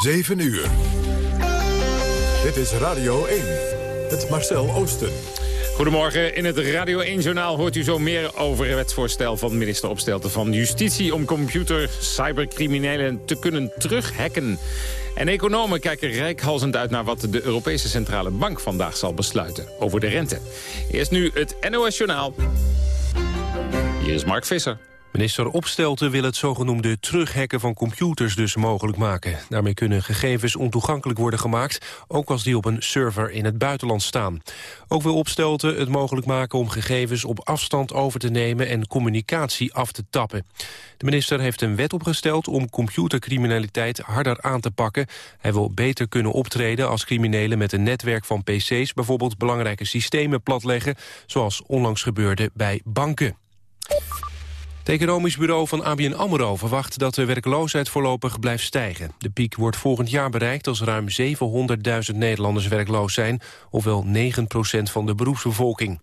7 uur. Dit is Radio 1. Het Marcel Oosten. Goedemorgen. In het Radio 1-journaal hoort u zo meer over het wetsvoorstel van minister Opstelten van Justitie... om computer cybercriminelen te kunnen terughacken. En economen kijken rijkhalsend uit naar wat de Europese Centrale Bank vandaag zal besluiten over de rente. Eerst nu het NOS-journaal. Hier is Mark Visser. Minister Opstelten wil het zogenoemde terughacken van computers dus mogelijk maken. Daarmee kunnen gegevens ontoegankelijk worden gemaakt, ook als die op een server in het buitenland staan. Ook wil Opstelten het mogelijk maken om gegevens op afstand over te nemen en communicatie af te tappen. De minister heeft een wet opgesteld om computercriminaliteit harder aan te pakken. Hij wil beter kunnen optreden als criminelen met een netwerk van pc's bijvoorbeeld belangrijke systemen platleggen, zoals onlangs gebeurde bij banken. Het economisch bureau van ABN AMRO verwacht dat de werkloosheid voorlopig blijft stijgen. De piek wordt volgend jaar bereikt als ruim 700.000 Nederlanders werkloos zijn, ofwel 9% van de beroepsbevolking.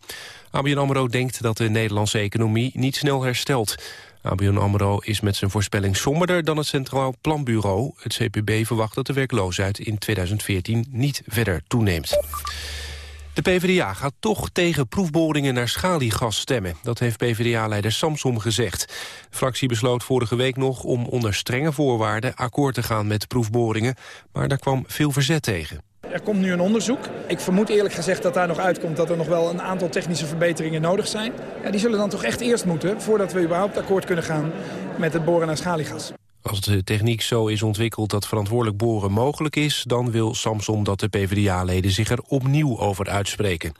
ABN AMRO denkt dat de Nederlandse economie niet snel herstelt. ABN AMRO is met zijn voorspelling somberder dan het Centraal Planbureau. Het CPB verwacht dat de werkloosheid in 2014 niet verder toeneemt. De PvdA gaat toch tegen proefboringen naar schaliegas stemmen. Dat heeft PvdA-leider Samsom gezegd. De fractie besloot vorige week nog om onder strenge voorwaarden... akkoord te gaan met proefboringen, maar daar kwam veel verzet tegen. Er komt nu een onderzoek. Ik vermoed eerlijk gezegd dat daar nog uitkomt dat er nog wel een aantal technische verbeteringen nodig zijn. Ja, die zullen dan toch echt eerst moeten voordat we überhaupt akkoord kunnen gaan met het boren naar schaliegas. Als de techniek zo is ontwikkeld dat verantwoordelijk boren mogelijk is... dan wil Samson dat de PvdA-leden zich er opnieuw over uitspreken.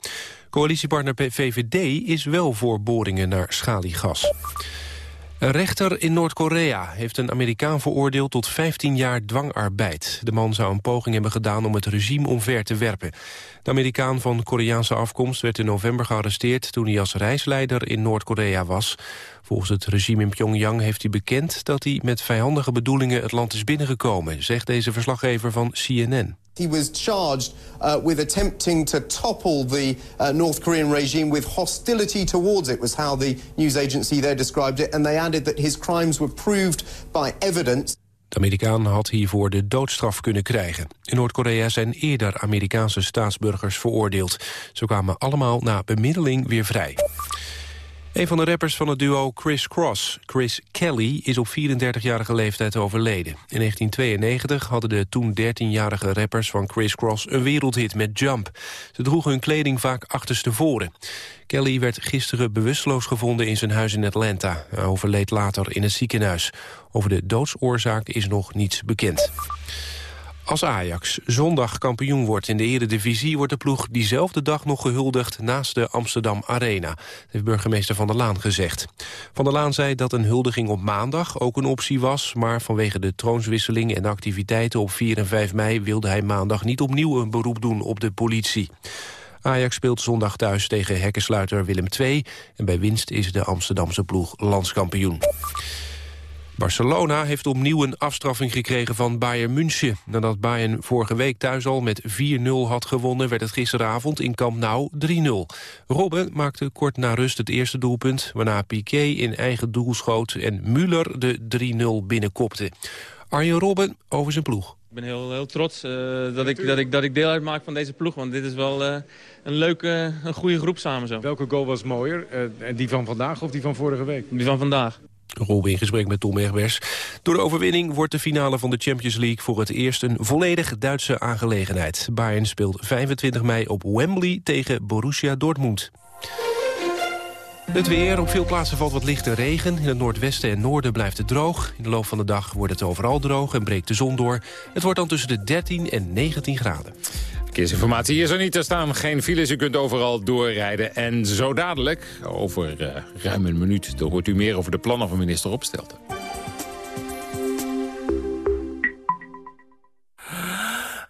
Coalitiepartner VVD is wel voor boringen naar schaliegas. Een rechter in Noord-Korea heeft een Amerikaan veroordeeld tot 15 jaar dwangarbeid. De man zou een poging hebben gedaan om het regime omver te werpen. De Amerikaan van Koreaanse afkomst werd in november gearresteerd... toen hij als reisleider in Noord-Korea was. Volgens het regime in Pyongyang heeft hij bekend dat hij met vijandige bedoelingen het land is binnengekomen, zegt deze verslaggever van CNN. He was charged uh, with attempting to topple the uh, North Korean regime with hostility towards it, was how the news agency there described it. And they added that his crimes were proved by evidence. De Amerikaan had hiervoor de doodstraf kunnen krijgen. In Noord-Korea zijn eerder Amerikaanse staatsburgers veroordeeld. Ze kwamen allemaal na bemiddeling weer vrij. Een van de rappers van het duo Chris Cross, Chris Kelly, is op 34-jarige leeftijd overleden. In 1992 hadden de toen 13-jarige rappers van Chris Cross een wereldhit met Jump. Ze droegen hun kleding vaak achterstevoren. Kelly werd gisteren bewusteloos gevonden in zijn huis in Atlanta. Hij overleed later in het ziekenhuis. Over de doodsoorzaak is nog niets bekend. Als Ajax zondag kampioen wordt in de eredivisie... wordt de ploeg diezelfde dag nog gehuldigd naast de Amsterdam Arena. heeft burgemeester Van der Laan gezegd. Van der Laan zei dat een huldiging op maandag ook een optie was... maar vanwege de troonswisseling en activiteiten op 4 en 5 mei... wilde hij maandag niet opnieuw een beroep doen op de politie. Ajax speelt zondag thuis tegen hekkensluiter Willem II... en bij winst is de Amsterdamse ploeg landskampioen. Barcelona heeft opnieuw een afstraffing gekregen van Bayern München. Nadat Bayern vorige week thuis al met 4-0 had gewonnen... werd het gisteravond in Camp Nou 3-0. Robben maakte kort na rust het eerste doelpunt... waarna Piqué in eigen doel schoot en Müller de 3-0 binnenkopte. Arjen Robben over zijn ploeg. Ik ben heel, heel trots uh, dat, ik, dat, ik, dat ik deel uitmaak van deze ploeg. Want dit is wel uh, een leuke, een goede groep samen zo. Welke goal was mooier? Uh, die van vandaag of die van vorige week? Die van vandaag. Robin in gesprek met Tom Egbers. Door de overwinning wordt de finale van de Champions League... voor het eerst een volledig Duitse aangelegenheid. Bayern speelt 25 mei op Wembley tegen Borussia Dortmund. Het weer. Op veel plaatsen valt wat lichte regen. In het noordwesten en noorden blijft het droog. In de loop van de dag wordt het overal droog en breekt de zon door. Het wordt dan tussen de 13 en 19 graden. Verkeersinformatie hier zo niet. Er staan geen files. U kunt overal doorrijden. En zo dadelijk, over uh, ruim een minuut... dan hoort u meer over de plannen van minister Opstelten.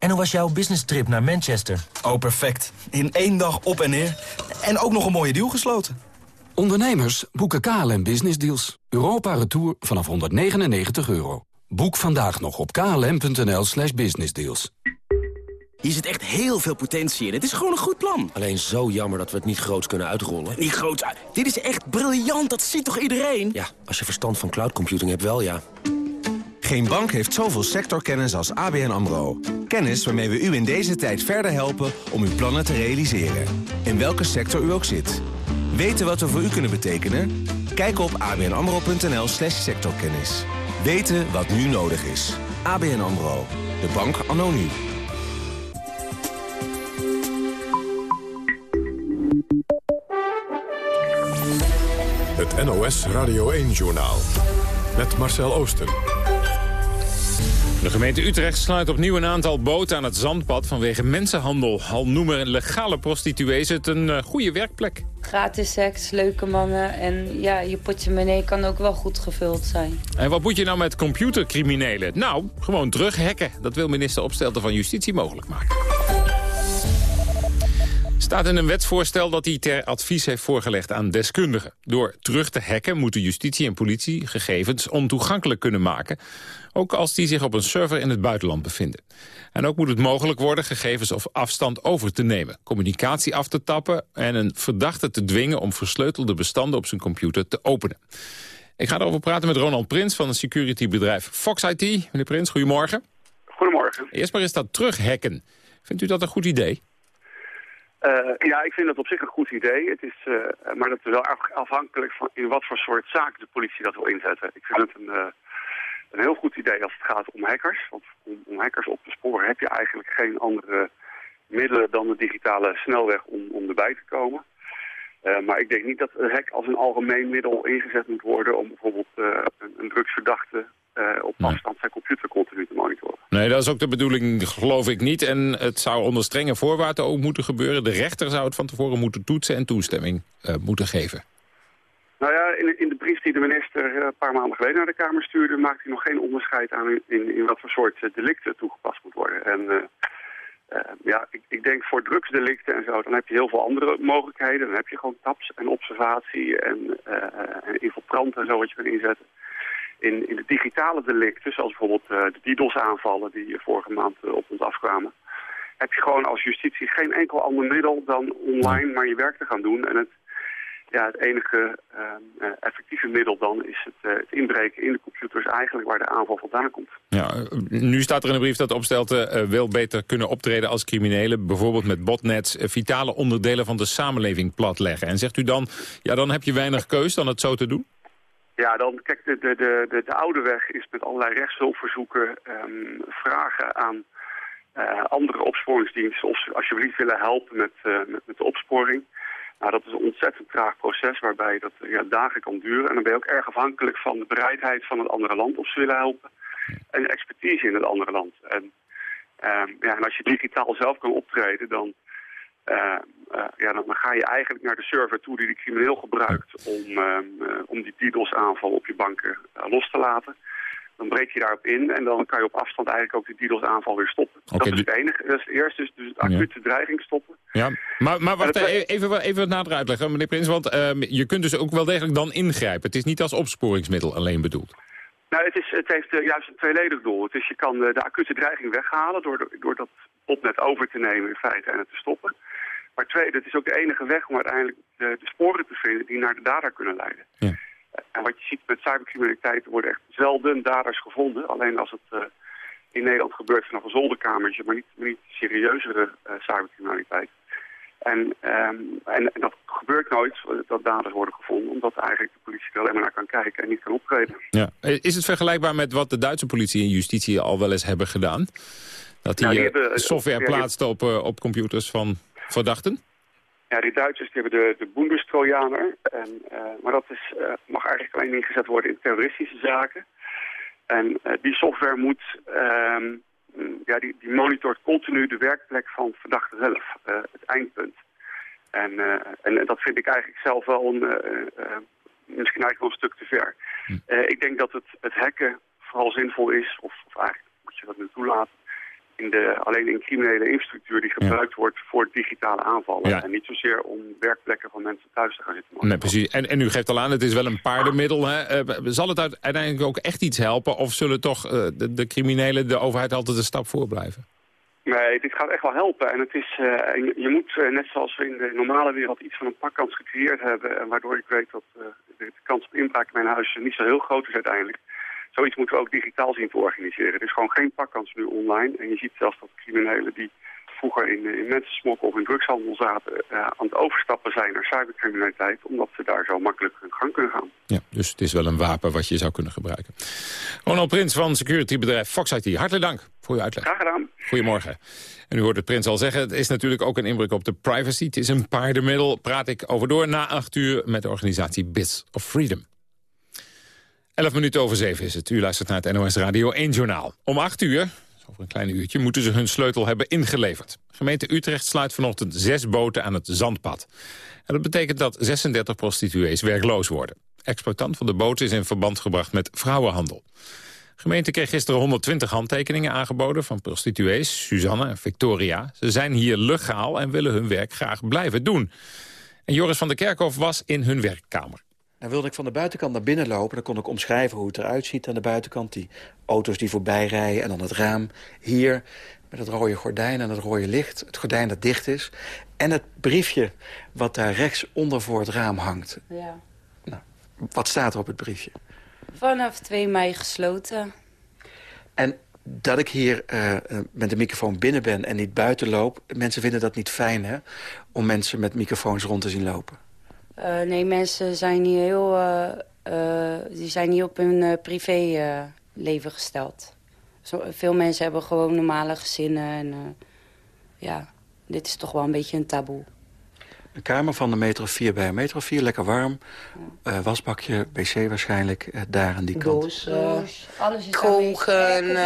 En hoe was jouw business trip naar Manchester? Oh, perfect. In één dag op en neer. En ook nog een mooie deal gesloten. Ondernemers boeken KLM Business Deals. Europa Retour vanaf 199 euro. Boek vandaag nog op klm.nl slash businessdeals. Hier zit echt heel veel potentie in. Het is gewoon een goed plan. Alleen zo jammer dat we het niet groot kunnen uitrollen. Niet groot Dit is echt briljant. Dat ziet toch iedereen? Ja, als je verstand van cloud computing hebt wel, ja. Geen bank heeft zoveel sectorkennis als ABN AMRO. Kennis waarmee we u in deze tijd verder helpen om uw plannen te realiseren. In welke sector u ook zit. Weten wat we voor u kunnen betekenen? Kijk op abnamro.nl slash sectorkennis. Weten wat nu nodig is. ABN AMRO. De bank anno. Het NOS Radio 1-journaal. Met Marcel Oosten. De gemeente Utrecht sluit opnieuw een aantal boten aan het zandpad vanwege mensenhandel. Al noemen legale prostituees het een uh, goede werkplek. Gratis seks, leuke mannen en ja, je portemonnee kan ook wel goed gevuld zijn. En wat moet je nou met computercriminelen? Nou, gewoon terughacken. Dat wil minister Opstelten van Justitie mogelijk maken staat in een wetsvoorstel dat hij ter advies heeft voorgelegd aan deskundigen. Door terug te hacken moeten justitie en politie gegevens ontoegankelijk kunnen maken. Ook als die zich op een server in het buitenland bevinden. En ook moet het mogelijk worden gegevens of afstand over te nemen. Communicatie af te tappen en een verdachte te dwingen om versleutelde bestanden op zijn computer te openen. Ik ga erover praten met Ronald Prins van het securitybedrijf Fox IT. Meneer Prins, goedemorgen. Goedemorgen. Eerst maar eens dat terughacken. Vindt u dat een goed idee? Uh, ja, ik vind dat op zich een goed idee. Het is, uh, maar dat is wel afhankelijk van in wat voor soort zaken de politie dat wil inzetten. Ik vind het een, uh, een heel goed idee als het gaat om hackers. Want om, om, hackers op te sporen heb je eigenlijk geen andere middelen dan de digitale snelweg om, om erbij te komen. maar ik denk niet dat een hack als een algemeen middel ingezet moet worden om bijvoorbeeld een, een drugsverdachte uh, op afstand zijn computer continu te monitoren. Nee, dat is ook de bedoeling, geloof ik niet. En het zou onder strenge voorwaarden ook moeten gebeuren. De rechter zou het van tevoren moeten toetsen en toestemming uh, moeten geven. Nou ja, in, in, de brief die de minister uh, een paar maanden geleden naar de Kamer stuurde... maakt hij nog geen onderscheid aan in, in, wat voor soort delicten toegepast moet worden. En ja, ik, ik, denk voor drugsdelicten en zo, dan heb je heel veel andere mogelijkheden. Dan heb je gewoon taps en observatie en, en infiltranten en zo wat je kan inzetten in, in de digitale delicten, zoals bijvoorbeeld uh, de DDoS-aanvallen die vorige maand uh, op ons afkwamen, heb je gewoon als justitie geen enkel ander middel dan online maar je werk te gaan doen. En het, ja, het enige uh, effectieve middel dan is het, het, inbreken in de computers eigenlijk waar de aanval vandaan komt. Ja, nu staat er in de brief dat de opstelten wel beter kunnen optreden als criminelen. Bijvoorbeeld met botnets vitale onderdelen van de samenleving platleggen. En zegt u dan, ja dan heb je weinig keus dan het zo te doen? Ja, dan, kijk, de, de, de, de, oude weg is met allerlei rechtshulpverzoeken um, vragen aan uh, andere opsporingsdiensten of ze alsjeblieft willen helpen met, uh, met, met, de opsporing. Nou, dat is een ontzettend traag proces waarbij dat ja, dagen kan duren. En dan ben je ook erg afhankelijk van de bereidheid van het andere land of ze willen helpen. En de expertise in het andere land. En, um, ja, en als je digitaal zelf kan optreden, dan ja, dan ga je eigenlijk naar de server toe die de crimineel gebruikt om, uh, om die DDoS-aanval op je banken los te laten. Dan breek je daarop in en dan kan je op afstand eigenlijk ook die DDoS-aanval weer stoppen. Okay, dat is het enige. Dat is het eerste, dus, dus de acute ja. dreiging stoppen. Ja, maar, maar wacht, even, even wat nader uitleggen, meneer Prins. Want ehm, je kunt dus ook wel degelijk dan ingrijpen. Het is niet als opsporingsmiddel alleen bedoeld. Nou, het, is, het heeft juist een tweeledig doel. Het is, je kan de, de acute dreiging weghalen door, door dat botnet over te nemen in feite en het te stoppen. Maar tweede, het is ook de enige weg om uiteindelijk de, de sporen te vinden die naar de dader kunnen leiden. Ja. En wat je ziet met cybercriminaliteit, er worden echt zelden daders gevonden. Alleen als het uh, in Nederland gebeurt vanaf een zolderkamertje, maar niet, niet serieuzere uh, cybercriminaliteit. En, um, en, en, dat gebeurt nooit, dat daders worden gevonden, omdat eigenlijk de politie er alleen maar naar kan kijken en niet kan optreden. Ja. Is het vergelijkbaar met wat de Duitse politie en justitie al wel eens hebben gedaan? Dat die, nou, die hebben, software plaatst op, op computers van verdachten? Ja, die Duitsers die hebben de, de Bundestrojaner. En, uh, maar dat is, uh, mag eigenlijk alleen ingezet worden in terroristische zaken. En uh, die software moet, ehm, ja, die, die monitort continu de werkplek van verdachte zelf, het eindpunt. En, en dat vind ik eigenlijk zelf wel een, misschien eigenlijk wel een stuk te ver. Hm. ik denk dat het, het hacken vooral zinvol is, of, of eigenlijk moet je dat nu toelaten, in de, alleen in criminele infrastructuur die gebruikt wordt voor digitale aanvallen. En niet zozeer om werkplekken van mensen thuis te gaan zitten. Nee, precies. En, en u geeft al aan, het is wel een paardenmiddel. Hè? Uh, zal het uiteindelijk ook echt iets helpen? Of zullen toch uh, de, de criminelen de overheid altijd een stap voor blijven? Nee, dit gaat echt wel helpen. En het is, uh, je, je, moet, uh, net zoals we in de normale wereld, iets van een pakkans gecreëerd hebben. En waardoor ik weet dat uh, de kans op inbraak in mijn huis niet zo heel groot is uiteindelijk. Zoiets moeten we ook digitaal zien te organiseren. Het is gewoon geen pakkans nu online. En je ziet zelfs dat criminelen die vroeger in, in mensensmokkel of in drugshandel zaten... aan het overstappen zijn naar cybercriminaliteit... omdat ze daar zo makkelijk hun gang kunnen gaan. Ja, dus het is wel een wapen wat je zou kunnen gebruiken. Ronald Prins van securitybedrijf Fox IT. Hartelijk dank voor uw uitleg. Graag gedaan. Goedemorgen. En u hoort het Prins al zeggen, het is natuurlijk ook een inbreuk op de privacy. Het is een paardenmiddel, praat ik over door na acht uur... met de organisatie Bits of Freedom. Elf minuten over zeven is het. U luistert naar het NOS Radio 1 Journaal. Om acht uur, over een klein uurtje, moeten ze hun sleutel hebben ingeleverd. Gemeente Utrecht sluit vanochtend zes boten aan het Zandpad. En dat betekent dat 36 prostituees werkloos worden. Exploitant van de boot is in verband gebracht met vrouwenhandel. De gemeente kreeg gisteren 120 handtekeningen aangeboden van prostituees, Suzanne en Victoria. Ze zijn hier legaal en willen hun werk graag blijven doen. En Joris van der Kerkhof was in hun werkkamer. Dan wilde ik van de buitenkant naar binnen lopen. Dan kon ik omschrijven hoe het eruit ziet aan de buitenkant. Die auto's die voorbij rijden en dan het raam hier met het rode gordijn en het rode licht. Het gordijn dat dicht is. En het briefje wat daar rechts onder voor het raam hangt. Ja. Nou, wat staat er op het briefje? Vanaf 2 mei gesloten. En dat ik hier uh, met de microfoon binnen ben en niet buiten loop... mensen vinden dat niet fijn, hè? Om mensen met microfoons rond te zien lopen. Uh, nee, mensen zijn hier heel... Uh, die zijn niet op hun privéleven gesteld. Zo, veel mensen hebben gewoon normale gezinnen. En ja, dit is toch wel een beetje een taboe. Een kamer van meter of vier bij een meter of vier, lekker warm. Ja. Uh, wasbakje, wc waarschijnlijk, uh, daar aan die kant. Doos, uh, alles is koken,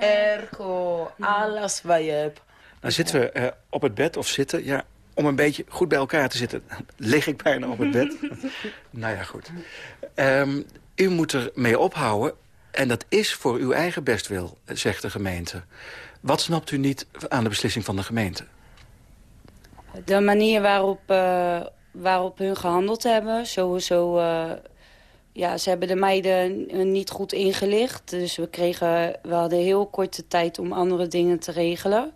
airco, alles wat je hebt. Nou zitten we op het bed of zitten, ja, om een beetje goed bij elkaar te zitten. Lig ik bijna op het bed. nou ja, goed. Um, u moet er mee ophouden en dat is voor uw eigen bestwil, zegt de gemeente. Wat snapt u niet aan de beslissing van de gemeente? De manier waarop, uh, waarop hun gehandeld hebben. Sowieso, uh, ja, ze hebben de meiden niet goed ingelicht. Dus we, kregen, we hadden heel korte tijd om andere dingen te regelen.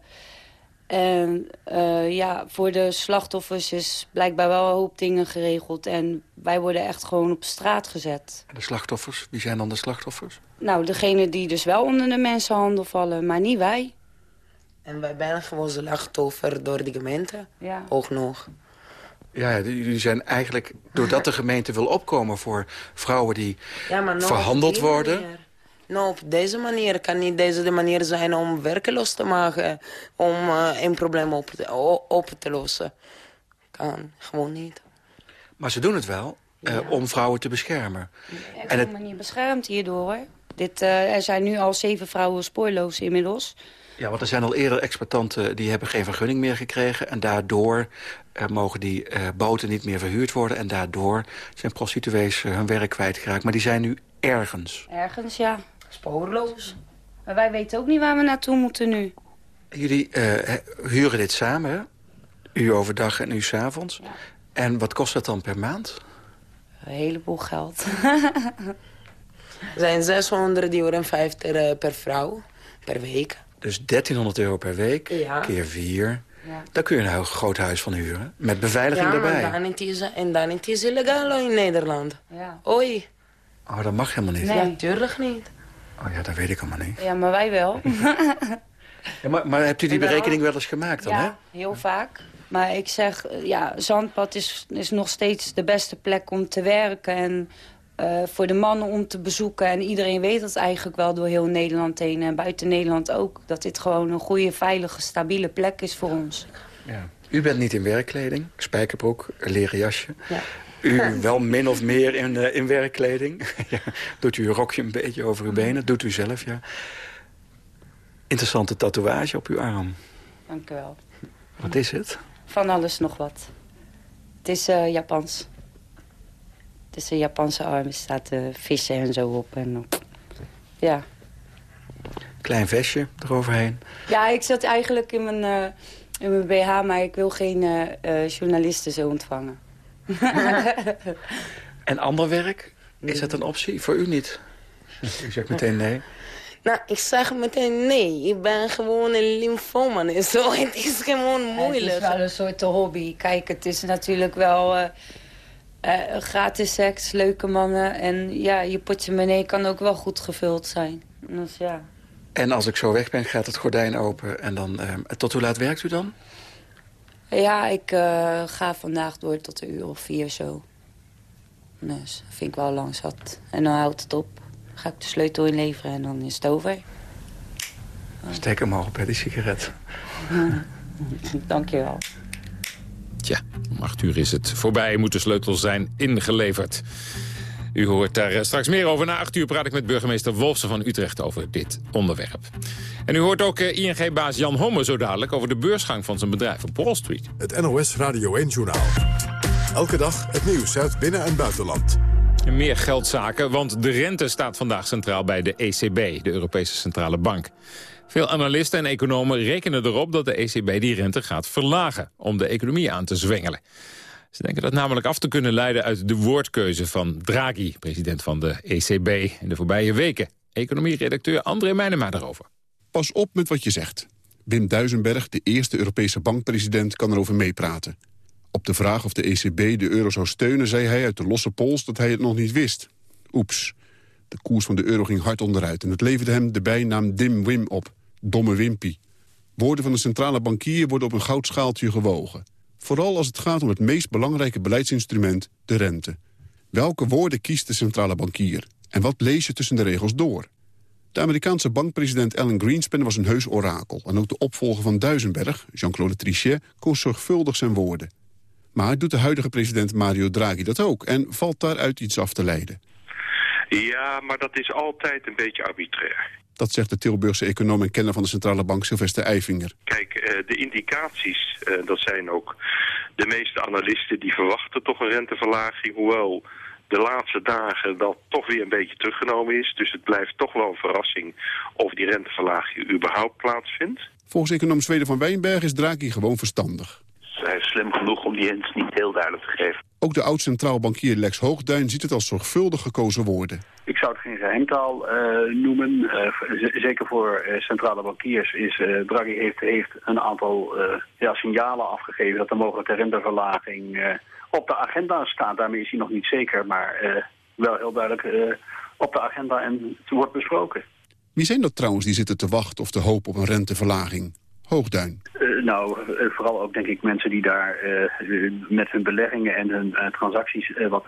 En uh, ja, voor de slachtoffers is blijkbaar wel een hoop dingen geregeld. En wij worden echt gewoon op straat gezet. De slachtoffers? Wie zijn dan de slachtoffers? Nou, degene die dus wel onder de mensenhandel vallen, maar niet wij. En wij zijn gewoon slachtoffer door de gemeente. Ja. Ook nog. Ja, jullie zijn eigenlijk, doordat de gemeente wil opkomen voor vrouwen die ja, verhandeld worden... Nou, op deze manier kan niet deze de manier zijn om werkeloos te maken. Om uh, een probleem op te, op te lossen. Kan gewoon niet. Maar ze doen het wel uh, ja. om vrouwen te beschermen. Ja, en het niet beschermd hierdoor. Hoor. Dit, uh, er zijn nu al zeven vrouwen spoorloos inmiddels. Ja, want er zijn al eerder exploitanten die hebben geen vergunning meer gekregen. En daardoor uh, mogen die uh, boten niet meer verhuurd worden. En daardoor zijn prostituees hun werk kwijtgeraakt. Maar die zijn nu ergens. Ergens, ja. Spoorloos. Maar wij weten ook niet waar we naartoe moeten nu. Jullie huren dit samen, hè? U overdag en u s'avonds. Ja. En wat kost dat dan per maand? Een heleboel geld. Er zijn 650 per vrouw per week. Dus 1300 euro per week, ja. keer vier. Ja. Daar kun je een groot huis van huren. Met beveiliging ja, erbij. Ja, en dan is het illegaal in Nederland. Ja. Oei. Oh, dat mag helemaal niet. Nee, natuurlijk niet. Oh ja, dat weet ik allemaal niet. Ja, maar wij wel. ja, maar, maar hebt u die berekening wel eens gemaakt dan, ja, hè? heel vaak. Maar ik zeg, ja, Zandpad is, is nog steeds de beste plek om te werken. En uh, voor de mannen om te bezoeken. En iedereen weet dat eigenlijk wel door heel Nederland heen. En buiten Nederland ook. Dat dit gewoon een goede, veilige, stabiele plek is voor ons. Ja. U bent niet in werkkleding. Spijkerbroek, leren jasje. Ja. U wel min of meer in, uh, in werkkleding. ja. Doet u een rokje een beetje over uw benen. Doet u zelf, ja. Interessante tatoeage op uw arm. Dank u wel. Wat is het? Van alles nog wat. Het is uh, Japans. Het is een Japanse arm. Er staat uh, vissen en zo op. En, ja. Klein vestje eroverheen. Ja, ik zat eigenlijk in mijn, eh, in mijn BH, maar ik wil geen eh, eh, journalisten zo ontvangen. En ander werk? Is dat een optie? Voor u niet? U zegt meteen nee. Nou, ik zeg meteen nee. Ik ben gewoon een lymfoman en zo. Het is gewoon moeilijk. Het is wel een soort hobby. Kijk, het is natuurlijk wel eh, eh, gratis seks, leuke mannen. En ja, je portemonnee kan ook wel goed gevuld zijn. Dus ja. En als ik zo weg ben, gaat het gordijn open. En dan, eh, tot hoe laat werkt u dan? Ja, ik eh, ga vandaag door tot een uur of vier zo. Dus dat vind ik wel lang zat. En dan houdt het op. Dan ga ik de sleutel inleveren en dan is het over. Steek hem op, hè, die sigaret. Dank je wel. Tja, om acht uur is het voorbij. Moet de sleutel zijn ingeleverd. U hoort daar eh, straks meer over. Na acht uur praat ik met burgemeester Wolfsen van Utrecht over dit onderwerp. En u hoort ook eh, ING-baas Jan Homme zo dadelijk... over de beursgang van zijn bedrijf op Wall Street. Het NOS Radio 1-journaal. Elke dag het nieuws uit binnen- en buitenland. Meer geldzaken, want de rente staat vandaag centraal bij de ECB, de Europese Centrale Bank. Veel analisten en economen rekenen erop dat de ECB die rente gaat verlagen... om de economie aan te zwengelen. Ze denken dat namelijk af te kunnen leiden uit de woordkeuze van Draghi... president van de ECB in de voorbije weken. Economie-redacteur André Meijnema daarover. Pas op met wat je zegt. Wim Duisenberg, de eerste Europese bankpresident, kan erover meepraten. Op de vraag of de ECB de euro zou steunen, zei hij uit de losse pols dat hij het nog niet wist. Oeps. De koers van de euro ging hard onderuit en het leverde hem de bijnaam Dim Wim op. Domme Wimpy. Woorden van de centrale bankier worden op een goudschaaltje gewogen. Vooral als het gaat om het meest belangrijke beleidsinstrument, de rente. Welke woorden kiest de centrale bankier? En wat lees je tussen de regels door? De Amerikaanse bankpresident Alan Greenspan was een heus orakel... en ook de opvolger van Duisenberg, Jean-Claude Trichet, koos zorgvuldig zijn woorden. Maar doet de huidige president Mario Draghi dat ook... en valt daaruit iets af te leiden? Ja, maar dat is altijd een beetje arbitrair. Dat zegt de Tilburgse econoom en kenner van de centrale bank Sylvester Eifinger. Kijk, eh, de indicaties, eh, dat zijn ook de meeste analisten die verwachten toch een renteverlaging. Hoewel de laatste dagen dat toch weer een beetje teruggenomen is. Dus het blijft toch wel een verrassing of die renteverlaging überhaupt plaatsvindt. Volgens econoom Zweden van Wijnberg is Draghi gewoon verstandig. Hij is slim genoeg om die hints niet heel duidelijk te geven. Ook de oud-centraal bankier Lex Hoogduin ziet het als zorgvuldig gekozen woorden. Ik zou het geen geheimtaal eh, noemen. Eh, zeker voor eh, centrale bankiers is eh, Draghi heeft, heeft een aantal eh, ja, signalen afgegeven dat de mogelijke renteverlaging eh, op de agenda staat. Daarmee is hij nog niet zeker, maar eh, wel heel duidelijk eh, op de agenda en het wordt besproken. Wie zijn dat trouwens die zitten te wachten of te hopen op een renteverlaging? Hoogduin. Eh, nou, vooral ook denk ik mensen die daar met hun beleggingen en hun transacties wat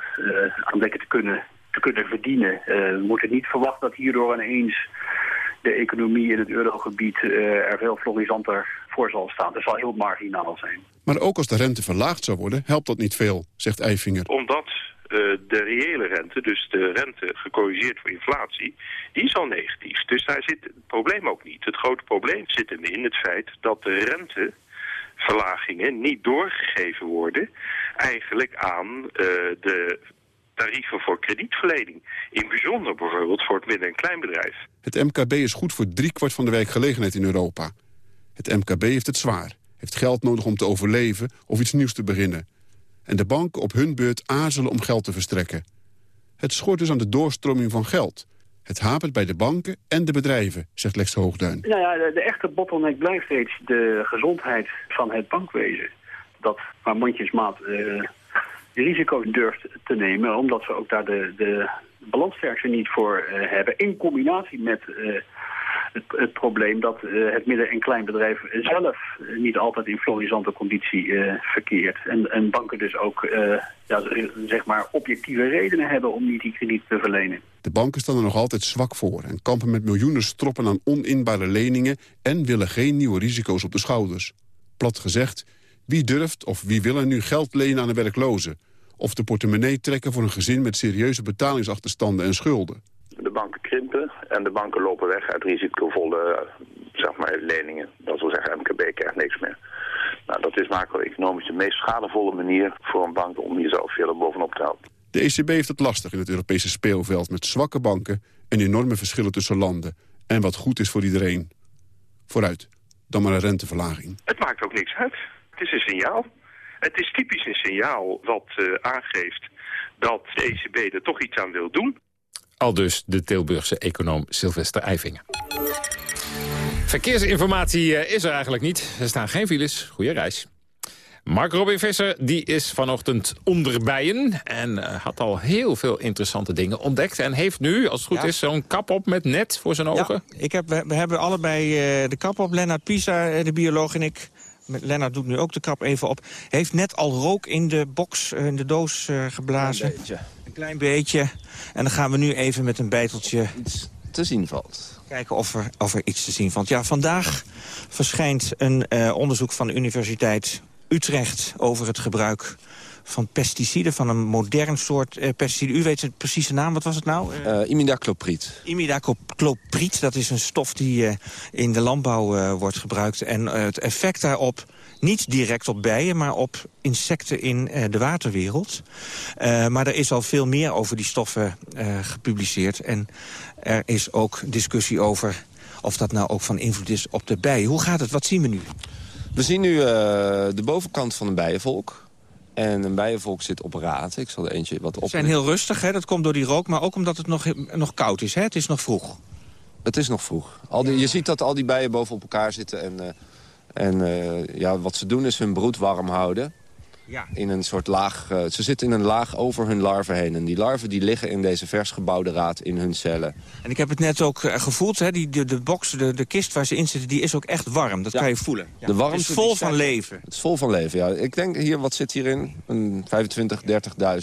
aan denken te kunnen, te kunnen verdienen. We moeten niet verwachten dat hierdoor ineens de economie in het eurogebied er veel florissanter voor zal staan. Het zal heel marginaal zijn. Maar ook als de rente verlaagd zou worden, helpt dat niet veel, zegt Eifinger. Omdat eh, de reële rente, dus de rente gecorrigeerd voor inflatie, die is al negatief. Dus daar zit het probleem ook niet. Het grote probleem zit hem in het feit dat de renteverlagingen niet doorgegeven worden eigenlijk aan eh, de tarieven voor kredietverlening. In bijzonder bijvoorbeeld voor het midden- en kleinbedrijf. Het MKB is goed voor driekwart van de werkgelegenheid in Europa. Het MKB heeft het zwaar, heeft geld nodig om te overleven of iets nieuws te beginnen. En de banken op hun beurt aarzelen om geld te verstrekken. Het schort dus aan de doorstroming van geld. Het hapert bij de banken en de bedrijven, zegt Lex Hoogduin. Nou ja, de, echte bottleneck blijft steeds de gezondheid van het bankwezen. Dat maar mondjesmaat eh risico's durft te nemen, omdat ze ook daar de, de balanssterkte niet voor eh, hebben. In combinatie met eh, het, het probleem dat eh, het midden- en kleinbedrijf zelf eh, niet altijd in florisante conditie eh, verkeert. En, en banken dus ook eh, ja, zeg maar objectieve redenen hebben om niet die krediet te verlenen. De banken staan er nog altijd zwak voor en kampen met miljoenen stroppen aan oninbare leningen en willen geen nieuwe risico's op de schouders. Plat gezegd, wie durft of wie wil er nu geld lenen aan de werklozen? Of de portemonnee trekken voor een gezin met serieuze betalingsachterstanden en schulden? De banken krimpen en de banken lopen weg uit risicovolle eh, zeg maar, leningen. Dat wil zeggen, MKB krijgt niks meer. Nou, dat is macro-economisch de meest schadevolle manier voor een bank om jezelf verder bovenop te helpen. De ECB heeft het lastig in het Europese speelveld met zwakke banken en enorme verschillen tussen landen. En wat goed is voor iedereen. Vooruit, dan maar een renteverlaging. Het maakt ook niks uit. Het is een signaal. Het is typisch een signaal wat uh, aangeeft dat de ECB er toch iets aan wil doen. Al dus de Tilburgse econoom Sylvester Eivingen. Verkeersinformatie eh, is er eigenlijk niet. Er staan geen files. Goeie reis. Mark Robin Visser die is vanochtend onder bijen en uh, had al heel veel interessante dingen ontdekt. En heeft nu, als het goed is, zo'n kap op met net voor zijn ogen. Ja, ik heb, we, hebben allebei uh, de kap op. Lennart Pisa, de bioloog en ik. Lennart doet nu ook de kap even op. Heeft net al rook in de box, in de doos geblazen. Een beetje. Een klein beetje. En dan gaan we nu even met een bijteltje... Iets te zien valt. Kijken of er, of er iets te zien valt. Ja, vandaag verschijnt een uh, onderzoek van de Universiteit Utrecht... over het gebruik van pesticiden, van een modern soort uh, pesticiden. U weet het precieze naam, wat was het nou? Uh, imidaclopriet. Imidaclopriet, dat is een stof die uh, in de landbouw wordt gebruikt. En het effect daarop, niet direct op bijen, maar op insecten in de waterwereld. maar er is al veel meer over die stoffen gepubliceerd. En er is ook discussie over of dat nou ook van invloed is op de bijen. Hoe gaat het? Wat zien we nu? We zien nu de bovenkant van een bijenvolk. En een bijenvolk zit op raad. Ik zal er eentje wat op. Ze zijn heel rustig, hè? dat komt door die rook. Maar ook omdat het nog, nog koud is, hè? Het is nog vroeg. Het is nog vroeg. Al die, je ziet dat al die bijen boven op elkaar zitten. En, uh, en uh, ja, wat ze doen is hun broed warm houden. Ja. In een soort laag, uh, ze zitten in een laag over hun larven heen. En die larven die liggen in deze vers gebouwde raad in hun cellen. En ik heb het net ook uh, gevoeld, hè, die, de, de box, de, de kist waar ze in zitten, die is ook echt warm. Dat ja. kan je voelen. Ja. De warmte, het is vol van leven. Het is vol van leven, ja. Ik denk hier, wat zit hierin? Een 25,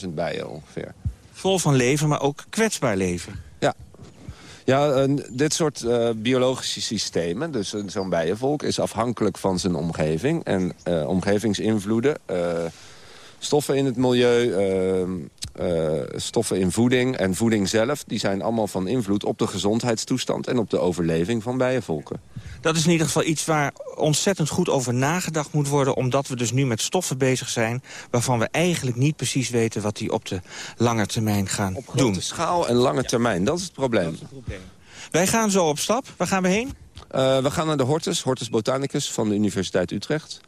30.000 bijen ongeveer. Vol van leven, maar ook kwetsbaar leven. Ja, dit soort uh, biologische systemen, dus zo'n bijenvolk... is afhankelijk van zijn omgeving en omgevingsinvloeden. stoffen in het milieu, stoffen in voeding en voeding zelf... die zijn allemaal van invloed op de gezondheidstoestand... en op de overleving van bijenvolken. Dat is in ieder geval iets waar ontzettend goed over nagedacht moet worden... omdat we dus nu met stoffen bezig zijn... waarvan we eigenlijk niet precies weten wat die op de lange termijn gaan op doen. Op schaal en lange termijn, dat is het probleem. Is het probleem. Wij gaan zo op stap. Waar gaan we heen? Uh, we gaan naar de Hortus, Hortus Botanicus van de Universiteit Utrecht.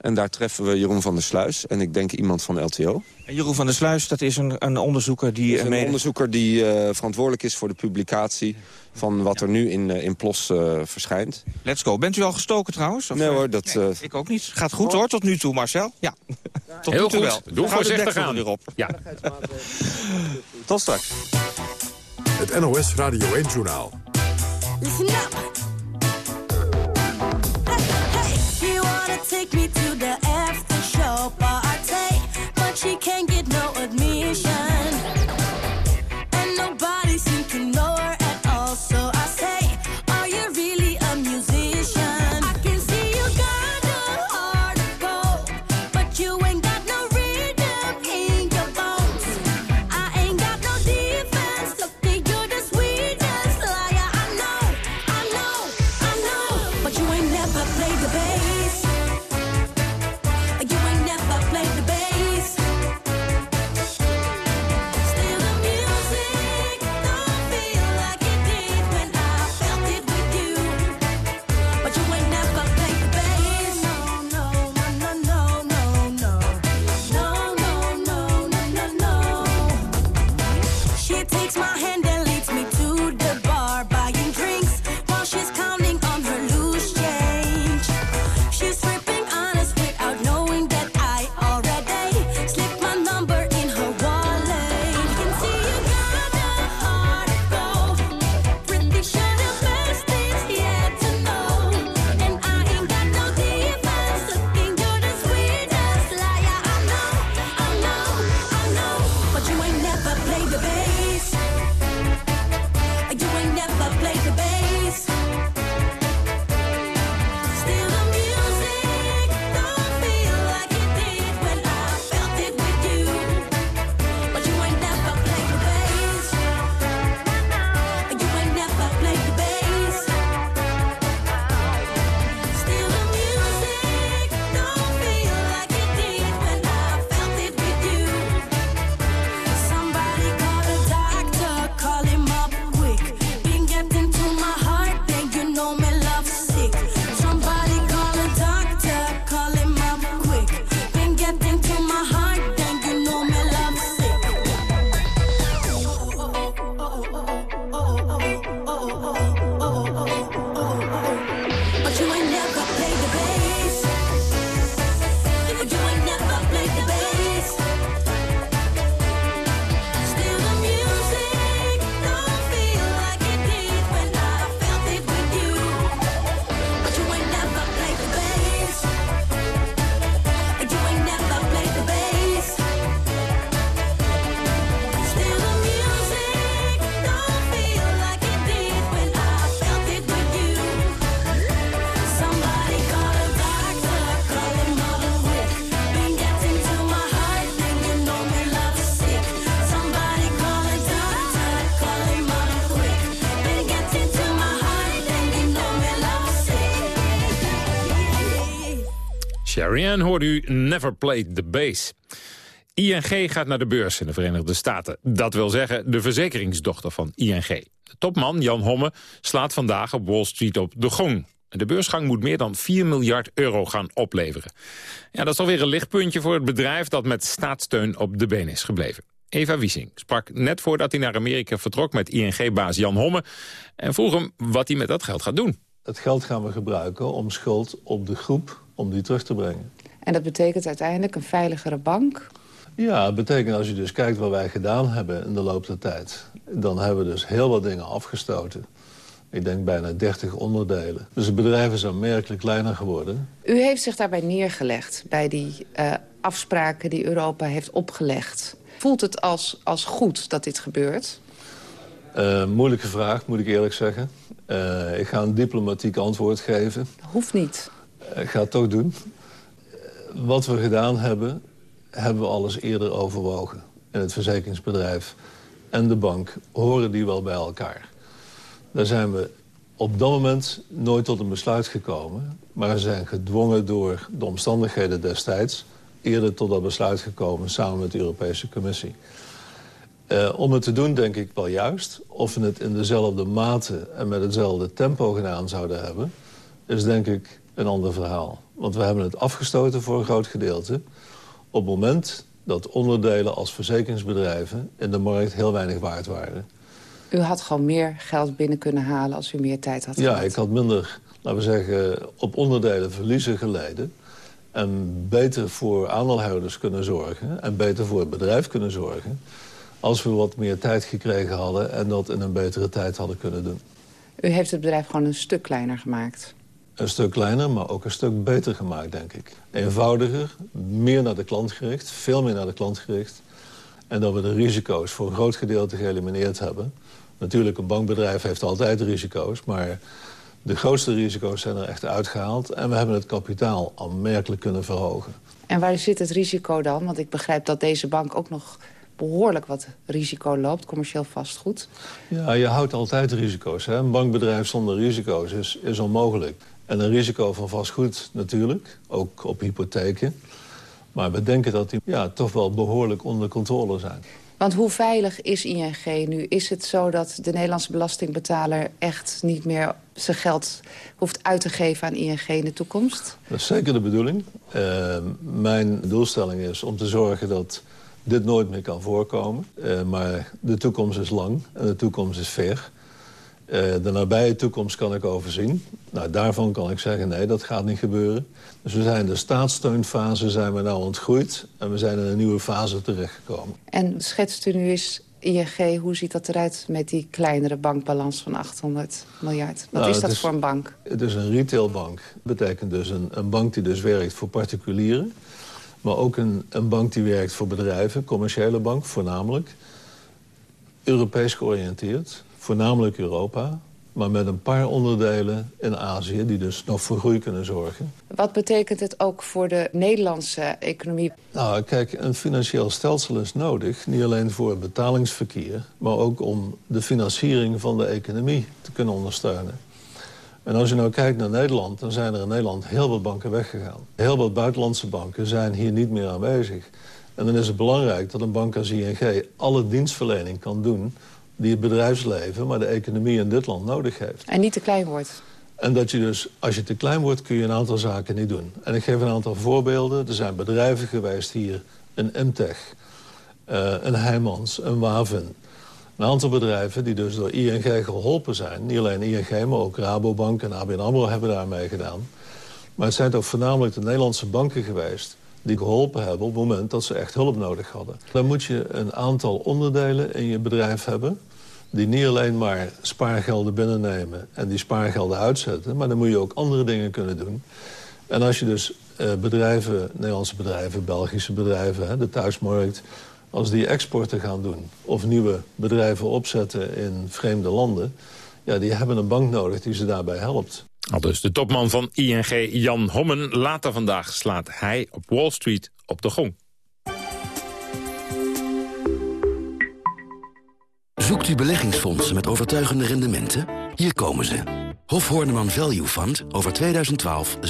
En daar treffen we Jeroen van der Sluis en ik denk iemand van LTO. En Jeroen van der Sluis, dat is een, een onderzoeker die... is een mede... onderzoeker die uh, verantwoordelijk is voor de publicatie van wat er nu in, uh, in PLOS uh, verschijnt. Let's go. Bent u al gestoken trouwens? Of nee hoor, dat... Nee, ik ook niet. Gaat goed hoor, tot nu toe Marcel. Ja, tot Heel nu toe goed. wel. Doe voorzichtig aan. Weer op. Ja. tot straks. Het NOS Radio 1 Journaal. Listen up. Take me to the after Marianne hoorde u Never Played the Bass. ING gaat naar de beurs in de Verenigde Staten. Dat wil zeggen de verzekeringsdochter van ING. De topman Jan Homme slaat vandaag op Wall Street op de gong. De beursgang moet meer dan 4 miljard euro gaan opleveren. Ja, dat is alweer een lichtpuntje voor het bedrijf dat met staatssteun op de been is gebleven. Eva Wiesing sprak net voordat hij naar Amerika vertrok met ING-baas Jan Homme... en vroeg hem wat hij met dat geld gaat doen. Het geld gaan we gebruiken om schuld op de groep om die terug te brengen. En dat betekent uiteindelijk een veiligere bank? Ja, betekent als je dus kijkt wat wij gedaan hebben in de loop der tijd... dan hebben we dus heel wat dingen afgestoten. Ik denk bijna 30 onderdelen. Dus het bedrijf is aanmerkelijk kleiner geworden. U heeft zich daarbij neergelegd bij die uh, afspraken die Europa heeft opgelegd. Voelt het als, als goed dat dit gebeurt? Uh, moeilijke vraag, moet ik eerlijk zeggen. Uh, ik ga een diplomatiek antwoord geven. Hoeft niet. Ik ga het toch doen. Wat we gedaan hebben, hebben we alles eerder overwogen. En het verzekeringsbedrijf en de bank horen die wel bij elkaar. Daar zijn we op dat moment nooit tot een besluit gekomen. Maar we zijn gedwongen door de omstandigheden destijds... eerder tot dat besluit gekomen samen met de Europese Commissie. Uh, om het te doen denk ik wel juist. Of we het in dezelfde mate en met hetzelfde tempo gedaan zouden hebben... is denk ik een ander verhaal. Want we hebben het afgestoten voor een groot gedeelte... op het moment dat onderdelen als verzekeringsbedrijven... in de markt heel weinig waard waren. U had gewoon meer geld binnen kunnen halen als u meer tijd had Ja, gehad. ik had minder, laten we zeggen, op onderdelen verliezen geleden. En beter voor aandeelhouders kunnen zorgen. En beter voor het bedrijf kunnen zorgen. Als we wat meer tijd gekregen hadden en dat in een betere tijd hadden kunnen doen. U heeft het bedrijf gewoon een stuk kleiner gemaakt. Een stuk kleiner, maar ook een stuk beter gemaakt, denk ik. Eenvoudiger, meer naar de klant gericht, veel meer naar de klant gericht. En dat we de risico's voor een groot gedeelte geëlimineerd hebben. Natuurlijk, een bankbedrijf heeft altijd risico's, maar de grootste risico's zijn er echt uitgehaald. En we hebben het kapitaal aanmerkelijk kunnen verhogen. En waar zit het risico dan? Want ik begrijp dat deze bank ook nog behoorlijk wat risico loopt, commercieel vastgoed. Ja, je houdt altijd risico's. Hè? Een bankbedrijf zonder risico's is, is onmogelijk. En een risico van vastgoed natuurlijk, ook op hypotheken. Maar we denken dat die ja, toch wel behoorlijk onder controle zijn. Want hoe veilig is ING nu? Is het zo dat de Nederlandse belastingbetaler echt niet meer zijn geld hoeft uit te geven aan ING in de toekomst? Dat is zeker de bedoeling. Uh, mijn doelstelling is om te zorgen dat dit nooit meer kan voorkomen. Uh, maar de toekomst is lang en de toekomst is ver. Uh, de nabije toekomst kan ik overzien. Nou, daarvan kan ik zeggen, nee, dat gaat niet gebeuren. Dus we zijn de staatssteunfase zijn we nou ontgroeid... en we zijn in een nieuwe fase terechtgekomen. En schetst u nu eens ING, hoe ziet dat eruit met die kleinere bankbalans van 800 miljard? Wat Nou, is dat is- voor een bank? Het is een retailbank. Dat betekent dus een, een bank die dus werkt voor particulieren. Maar ook een, een bank die werkt voor bedrijven, commerciële bank voornamelijk. Europees georiënteerd, voornamelijk Europa. Maar met een paar onderdelen in Azië die dus nog voor groei kunnen zorgen. Wat betekent het ook voor de Nederlandse economie? Nou, kijk, een financieel stelsel is nodig. Niet alleen voor het betalingsverkeer, maar ook om de financiering van de economie te kunnen ondersteunen. En als je nou kijkt naar Nederland, dan zijn er in Nederland heel wat banken weggegaan. Heel wat buitenlandse banken zijn hier niet meer aanwezig. En dan is het belangrijk dat een bank als ING alle dienstverlening kan doen... die het bedrijfsleven, maar de economie in dit land nodig heeft. En niet te klein wordt. En dat je dus, als je te klein wordt, kun je een aantal zaken niet doen. En ik geef een aantal voorbeelden. Er zijn bedrijven geweest hier, een Mtech, eh, een Heijmans, een Waven. Een aantal bedrijven die dus door ING geholpen zijn. Niet alleen ING, maar ook Rabobank en ABN AMRO hebben daarmee gedaan. Maar het zijn toch voornamelijk de Nederlandse banken geweest... die geholpen hebben op het moment dat ze echt hulp nodig hadden. Dan moet je een aantal onderdelen in je bedrijf hebben... die niet alleen maar spaargelden binnennemen en die spaargelden uitzetten... maar dan moet je ook andere dingen kunnen doen. En als je dus eh, bedrijven, Nederlandse bedrijven, Belgische bedrijven... De thuismarkt, als die exporten gaan doen... of nieuwe bedrijven opzetten in vreemde landen... ja, die hebben een bank nodig die ze daarbij helpt. Al dus de topman van ING, Jan Hommen. Later vandaag slaat hij op Wall Street op de gong. Zoekt u beleggingsfondsen met overtuigende rendementen? Hier komen ze. Hof Horneman Value Fund over 2012 26,3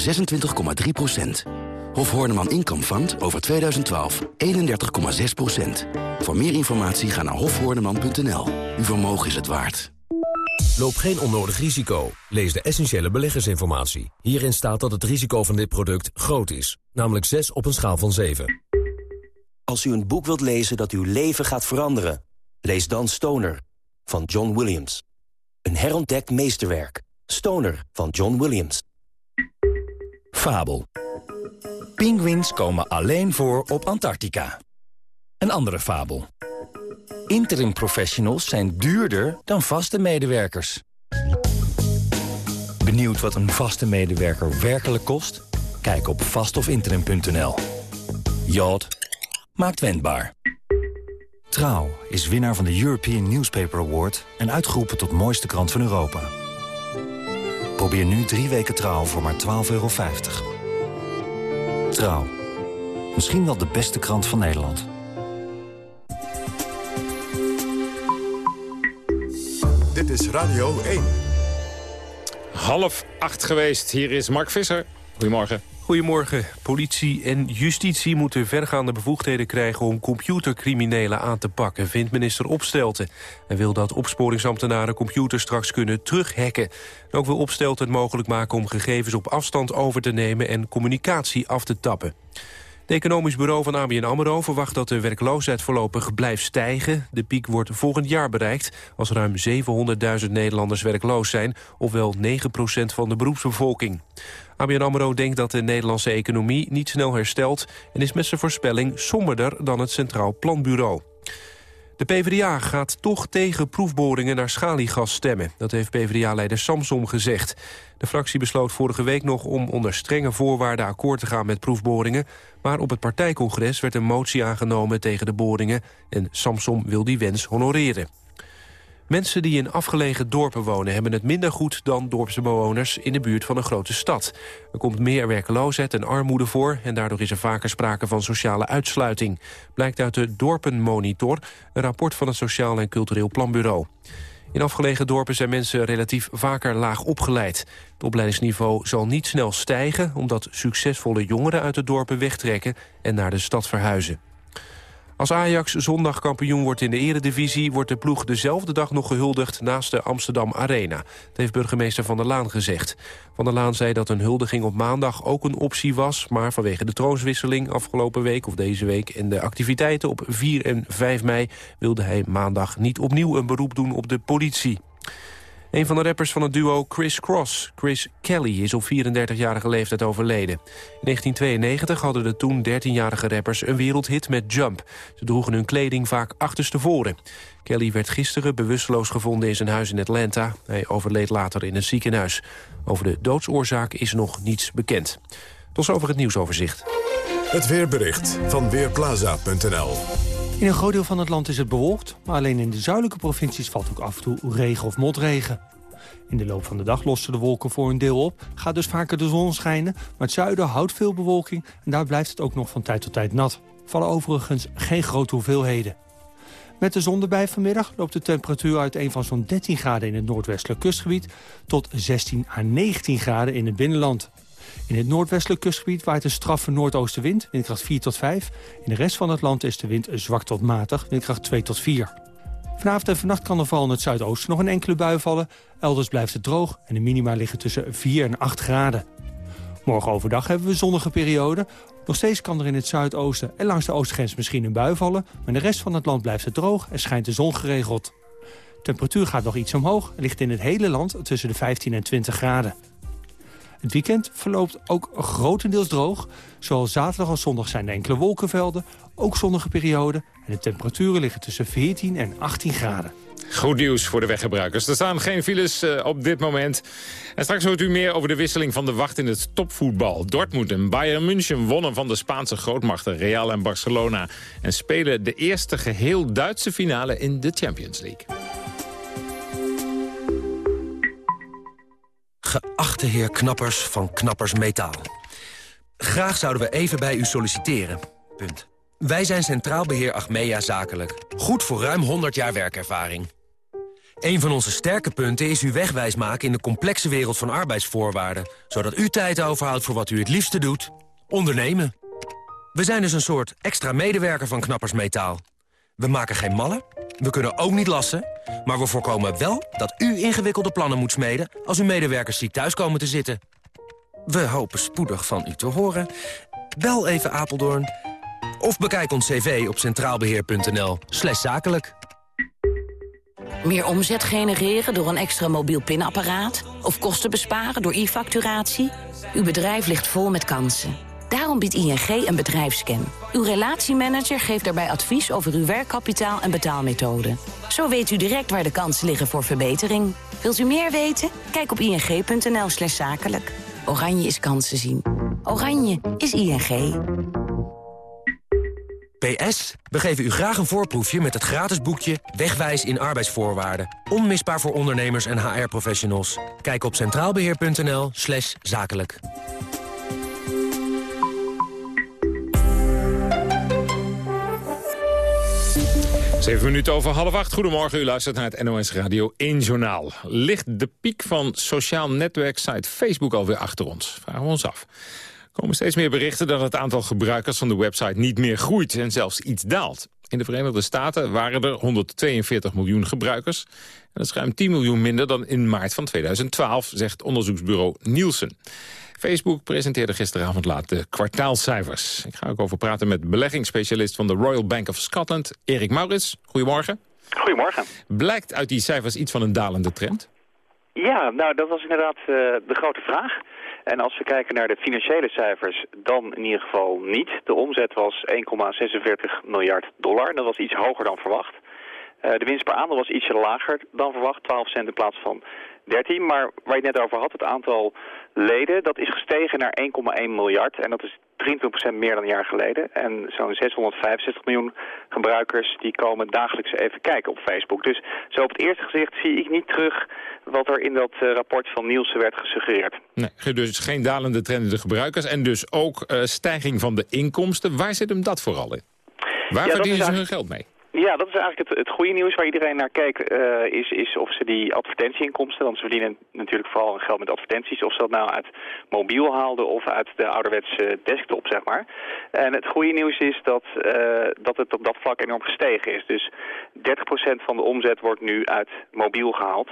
Hof Horneman Income Fund over 2012. 31,6 procent. Voor meer informatie ga naar hofhoorneman.nl. Uw vermogen is het waard. Loop geen onnodig risico. Lees de essentiële beleggersinformatie. Hierin staat dat het risico van dit product groot is. Namelijk 6 op een schaal van 7. Als u een boek wilt lezen dat uw leven gaat veranderen... lees dan Stoner van John Williams. Een herontdekt meesterwerk. Stoner van John Williams. Fabel. Pinguïns komen alleen voor op Antarctica. Een andere fabel. Interim professionals zijn duurder dan vaste medewerkers. Benieuwd wat een vaste medewerker werkelijk kost? Kijk op vastofinterim.nl. Jod maakt wendbaar. Trouw is winnaar van de European Newspaper Award... en uitgeroepen tot mooiste krant van Europa. Probeer nu drie weken Trouw voor maar 12,50 euro. Trouw. Misschien wel de beste krant van Nederland. Dit is Radio 1. Half acht geweest. Hier is Mark Visser. Goedemorgen. Goedemorgen. Politie en justitie moeten vergaande bevoegdheden krijgen... om computercriminelen aan te pakken, vindt minister Opstelten. Hij wil dat opsporingsambtenaren computers straks kunnen terughacken. En ook wil Opstelten het mogelijk maken om gegevens op afstand over te nemen... en communicatie af te tappen. Het economisch bureau van ABN AMRO verwacht dat de werkloosheid voorlopig blijft stijgen. De piek wordt volgend jaar bereikt als ruim 700.000 Nederlanders werkloos zijn, ofwel 9% van de beroepsbevolking. ABN AMRO denkt dat de Nederlandse economie niet snel herstelt... en is met zijn voorspelling somberder dan het Centraal Planbureau. De PvdA gaat toch tegen proefboringen naar schaliegas stemmen. Dat heeft PvdA-leider Samsom gezegd. De fractie besloot vorige week nog om onder strenge voorwaarden akkoord te gaan met proefboringen. Maar op het partijcongres werd een motie aangenomen tegen de boringen... en Samsom wil die wens honoreren. Mensen die in afgelegen dorpen wonen hebben het minder goed dan dorpsbewoners in de buurt van een grote stad. Er komt meer werkloosheid en armoede voor en daardoor is er vaker sprake van sociale uitsluiting. Blijkt uit de Dorpenmonitor, een rapport van het Sociaal en Cultureel Planbureau. In afgelegen dorpen zijn mensen relatief vaker laag opgeleid. Het opleidingsniveau zal niet snel stijgen... omdat succesvolle jongeren uit de dorpen wegtrekken en naar de stad verhuizen. Als Ajax zondag kampioen wordt in de eredivisie... wordt de ploeg dezelfde dag nog gehuldigd naast de Amsterdam Arena. Dat heeft burgemeester Van der Laan gezegd. Van der Laan zei dat een huldiging op maandag ook een optie was... maar vanwege de troonswisseling afgelopen week of deze week... en de activiteiten op 4 en 5 mei wilde hij maandag niet opnieuw een beroep doen op de politie. Een van de rappers van het duo Chris Cross, Chris Kelly, is op 34-jarige leeftijd overleden. In 1992 hadden de toen 13-jarige rappers een wereldhit met Jump. Ze droegen hun kleding vaak achterstevoren. Kelly werd gisteren bewusteloos gevonden in zijn huis in Atlanta. Hij overleed later in een ziekenhuis. Over de doodsoorzaak is nog niets bekend. Tot zover het nieuwsoverzicht. Het weerbericht van Weerplaza.nl in een groot deel van het land is het bewolkt, maar alleen in de zuidelijke provincies valt ook af en toe regen of motregen. In de loop van de dag lossen de wolken voor een deel op, gaat dus vaker de zon schijnen, maar het zuiden houdt veel bewolking en daar blijft het ook nog van tijd tot tijd nat. Vallen overigens geen grote hoeveelheden. Met de zon erbij vanmiddag loopt de temperatuur uit een van zo'n 13 graden in het noordwestelijk kustgebied tot 16 à 19 graden in het binnenland. In het noordwestelijk kustgebied waait een straffe noordoostenwind, windkracht 4 tot 5. In de rest van het land is de wind zwak tot matig, windkracht 2 tot 4. Vanavond en vannacht kan er vooral in het zuidoosten nog een enkele bui vallen. Elders blijft het droog en de minima liggen tussen 4 en 8 graden. Morgen overdag hebben we zonnige periode. Nog steeds kan er in het zuidoosten en langs de oostgrens misschien een bui vallen... maar in de rest van het land blijft het droog en schijnt de zon geregeld. Temperatuur gaat nog iets omhoog en ligt in het hele land tussen de 15 en 20 graden. Het weekend verloopt ook grotendeels droog. Zowel zaterdag als zondag zijn er enkele wolkenvelden, ook zonnige perioden. En de temperaturen liggen tussen 14 en 18 graden. Goed nieuws voor de weggebruikers. Er staan geen files uh, op dit moment. En straks hoort u meer over de wisseling van de wacht in het topvoetbal. Dortmund en Bayern München wonnen van de Spaanse grootmachten Real en Barcelona... en spelen de eerste geheel Duitse finale in de Champions League. Geachte heer Knappers van Knappers Metaal. Graag zouden we even bij u solliciteren. Punt. Wij zijn Centraal Beheer Achmea Zakelijk. Goed voor ruim 100 jaar werkervaring. Een van onze sterke punten is uw wegwijs maken in de complexe wereld van arbeidsvoorwaarden. Zodat u tijd overhoudt voor wat u het liefste doet, Ondernemen. We zijn dus een soort extra medewerker van Knappers Metaal. We maken geen mallen, we kunnen ook niet lassen... maar we voorkomen wel dat u ingewikkelde plannen moet smeden... als uw medewerkers ziek thuis komen te zitten. We hopen spoedig van u te horen. Bel even Apeldoorn of bekijk ons cv op centraalbeheer.nl zakelijk. Meer omzet genereren door een extra mobiel pinapparaat? Of kosten besparen door e-facturatie? Uw bedrijf ligt vol met kansen. Daarom biedt ING een bedrijfsscan. Uw relatiemanager geeft daarbij advies over uw werkkapitaal en betaalmethode. Zo weet u direct waar de kansen liggen voor verbetering. Wilt u meer weten? Kijk op ing.nl slash zakelijk. Oranje is kansen zien. Oranje is ING. PS, we geven u graag een voorproefje met het gratis boekje Wegwijs in arbeidsvoorwaarden. Onmisbaar voor ondernemers en HR-professionals. Kijk op centraalbeheer.nl zakelijk. Zeven minuten over half acht. Goedemorgen, u luistert naar het NOS Radio 1 Journaal. Ligt de piek van sociaal netwerksite Facebook alweer achter ons? Vragen we ons af. Er komen steeds meer berichten dat het aantal gebruikers van de website niet meer groeit en zelfs iets daalt. In de Verenigde Staten waren er 142 miljoen gebruikers. En dat is ruim 10 miljoen minder dan in maart van 2012, zegt onderzoeksbureau Nielsen. Facebook presenteerde gisteravond laat de kwartaalcijfers. Ik ga ook over praten met beleggingsspecialist van de Royal Bank of Scotland, Erik Maurits. Goedemorgen. Goedemorgen. Blijkt uit die cijfers iets van een dalende trend? Ja, nou dat was inderdaad eh, de grote vraag. En als we kijken naar de financiële cijfers, dan in ieder geval niet. De omzet was 1,46 miljard dollar. Dat was iets hoger dan verwacht. Eh, de winst per aandeel was ietsje lager dan verwacht, 12 cent in plaats van 13. Maar waar je het net over had, het aantal leden, dat is gestegen naar 1,1 miljard. En dat is 23% meer dan een jaar geleden. En zo'n 665 miljoen gebruikers die komen dagelijks even kijken op Facebook. Dus zo op het eerste gezicht zie ik niet terug wat er in dat eh, rapport van Nielsen werd gesuggereerd. Nee, dus geen dalende trend in de gebruikers en dus ook eh, stijging van de inkomsten. Waar zit hem dat vooral in? Waar Ja, verdienen ze hun geld mee? Ja, dat is eigenlijk het, het goede nieuws waar iedereen naar kijkt, uh, is, is of ze die advertentieinkomsten, want ze verdienen natuurlijk vooral hun geld met advertenties, of ze dat nou uit mobiel haalden of uit de ouderwetse desktop, zeg maar. En het goede nieuws is dat, eh, dat het op dat vlak enorm gestegen is. Dus 30% van de omzet wordt nu uit mobiel gehaald.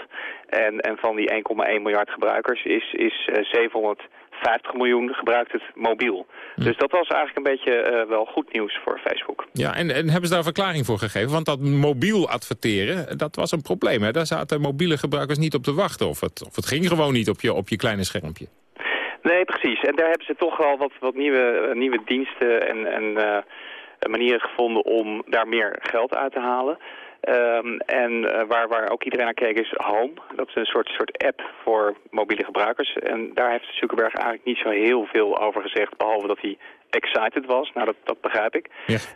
En, en van die 1,1 miljard gebruikers is, is eh, 700 50 miljoen gebruikt het mobiel. Hm. Dus dat was eigenlijk een beetje eh, wel goed nieuws voor Facebook. Ja, en, en, hebben ze daar een verklaring voor gegeven? Want dat mobiel adverteren, dat was een probleem. Hè? Daar zaten mobiele gebruikers niet op te wachten. Of het, of het ging gewoon niet op je, op je kleine schermpje. Nee, precies. En daar hebben ze toch wel wat, wat nieuwe, eh, nieuwe diensten en, en eh, manieren gevonden om daar meer geld uit te halen. Ehm, en eh, waar, waar ook iedereen naar keek is Home. Dat is een soort, soort app voor mobiele gebruikers. En daar heeft Zuckerberg eigenlijk niet zo heel veel over gezegd, behalve dat hij excited was. Nou, dat, dat begrijp ik.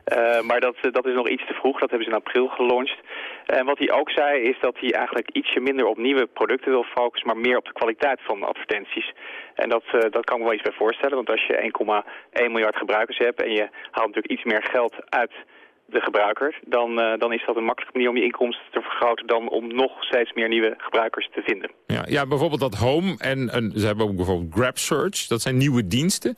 Eh, maar dat, dat is nog iets te vroeg. Dat hebben ze in april gelaunched. En wat hij ook zei is dat hij eigenlijk ietsje minder op nieuwe producten wil focussen, maar meer op de kwaliteit van advertenties. En dat, eh, dat kan ik me wel iets bij voorstellen, want als je 1,1 miljard gebruikers hebt en je haalt natuurlijk iets meer geld uit de gebruiker, dan, eh, dan is dat een makkelijke manier om je inkomsten te vergroten dan om nog steeds meer nieuwe gebruikers te vinden. Ja, ja bijvoorbeeld dat Home en, en ze hebben ook bijvoorbeeld Grab Search. Dat zijn nieuwe diensten.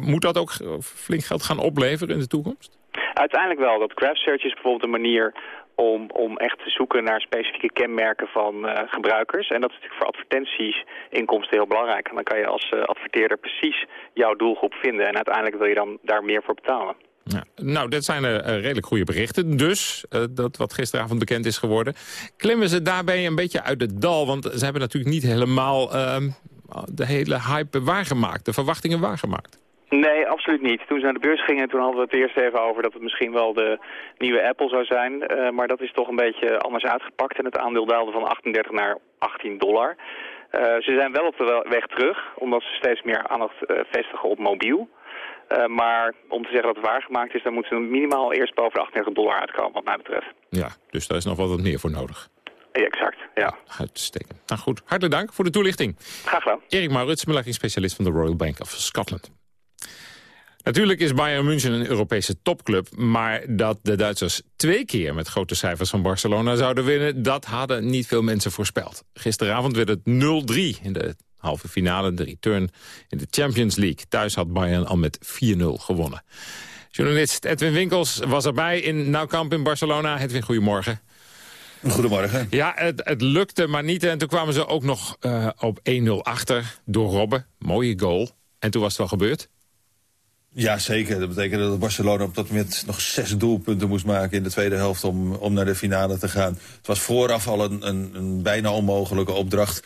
Moet dat ook flink geld gaan opleveren in de toekomst? Uiteindelijk wel. Dat graph search is bijvoorbeeld een manier om, om echt te zoeken naar specifieke kenmerken van eh, gebruikers. En dat is natuurlijk voor advertenties inkomsten heel belangrijk. En dan kan je als eh, adverteerder precies jouw doelgroep vinden. En uiteindelijk wil je dan daar meer voor betalen. Nou, dat zijn eh, redelijk goede berichten. Dus, eh, dat wat gisteravond bekend is geworden. Klimmen ze daarbij een beetje uit het dal? Want ze hebben natuurlijk niet helemaal ehm, de hele hype waargemaakt. De verwachtingen waargemaakt. Nee, absoluut niet. Toen ze naar de beurs gingen, toen hadden we het eerst even over dat het misschien wel de nieuwe Apple zou zijn. Eh, maar dat is toch een beetje anders uitgepakt en het aandeel daalde van 38 naar 18 dollar. Ze zijn wel op de weg terug, omdat ze steeds meer aandacht vestigen op mobiel. Eh, maar om te zeggen dat het waargemaakt is, dan moeten ze minimaal eerst boven de 38 dollar uitkomen, wat mij betreft. Ja, dus daar is nog wel wat meer voor nodig. Ja, exact, ja. Uitstekend. Nou goed, hartelijk dank voor de toelichting. Graag gedaan. Erik Maurits, beleggingsspecialist van de Royal Bank of Scotland. Natuurlijk is Bayern München een Europese topclub... maar dat de Duitsers twee keer met grote cijfers van Barcelona zouden winnen... dat hadden niet veel mensen voorspeld. Gisteravond werd het 0-3 in de Halve finale, de return in de Champions League. Thuis had Bayern al met 4-0 gewonnen. Journalist Edwin Winkels was erbij in Naukamp in Barcelona. Edwin, goedemorgen. Goedemorgen. Ja, het, het lukte maar niet. En toen kwamen ze ook nog uh, op 1-0 achter door Robben. Mooie goal. En toen was het wel gebeurd. Ja, zeker. Dat betekende dat Barcelona op dat moment nog zes doelpunten moest maken in de tweede helft om, om naar de finale te gaan. Het was vooraf al een, een, een bijna onmogelijke opdracht.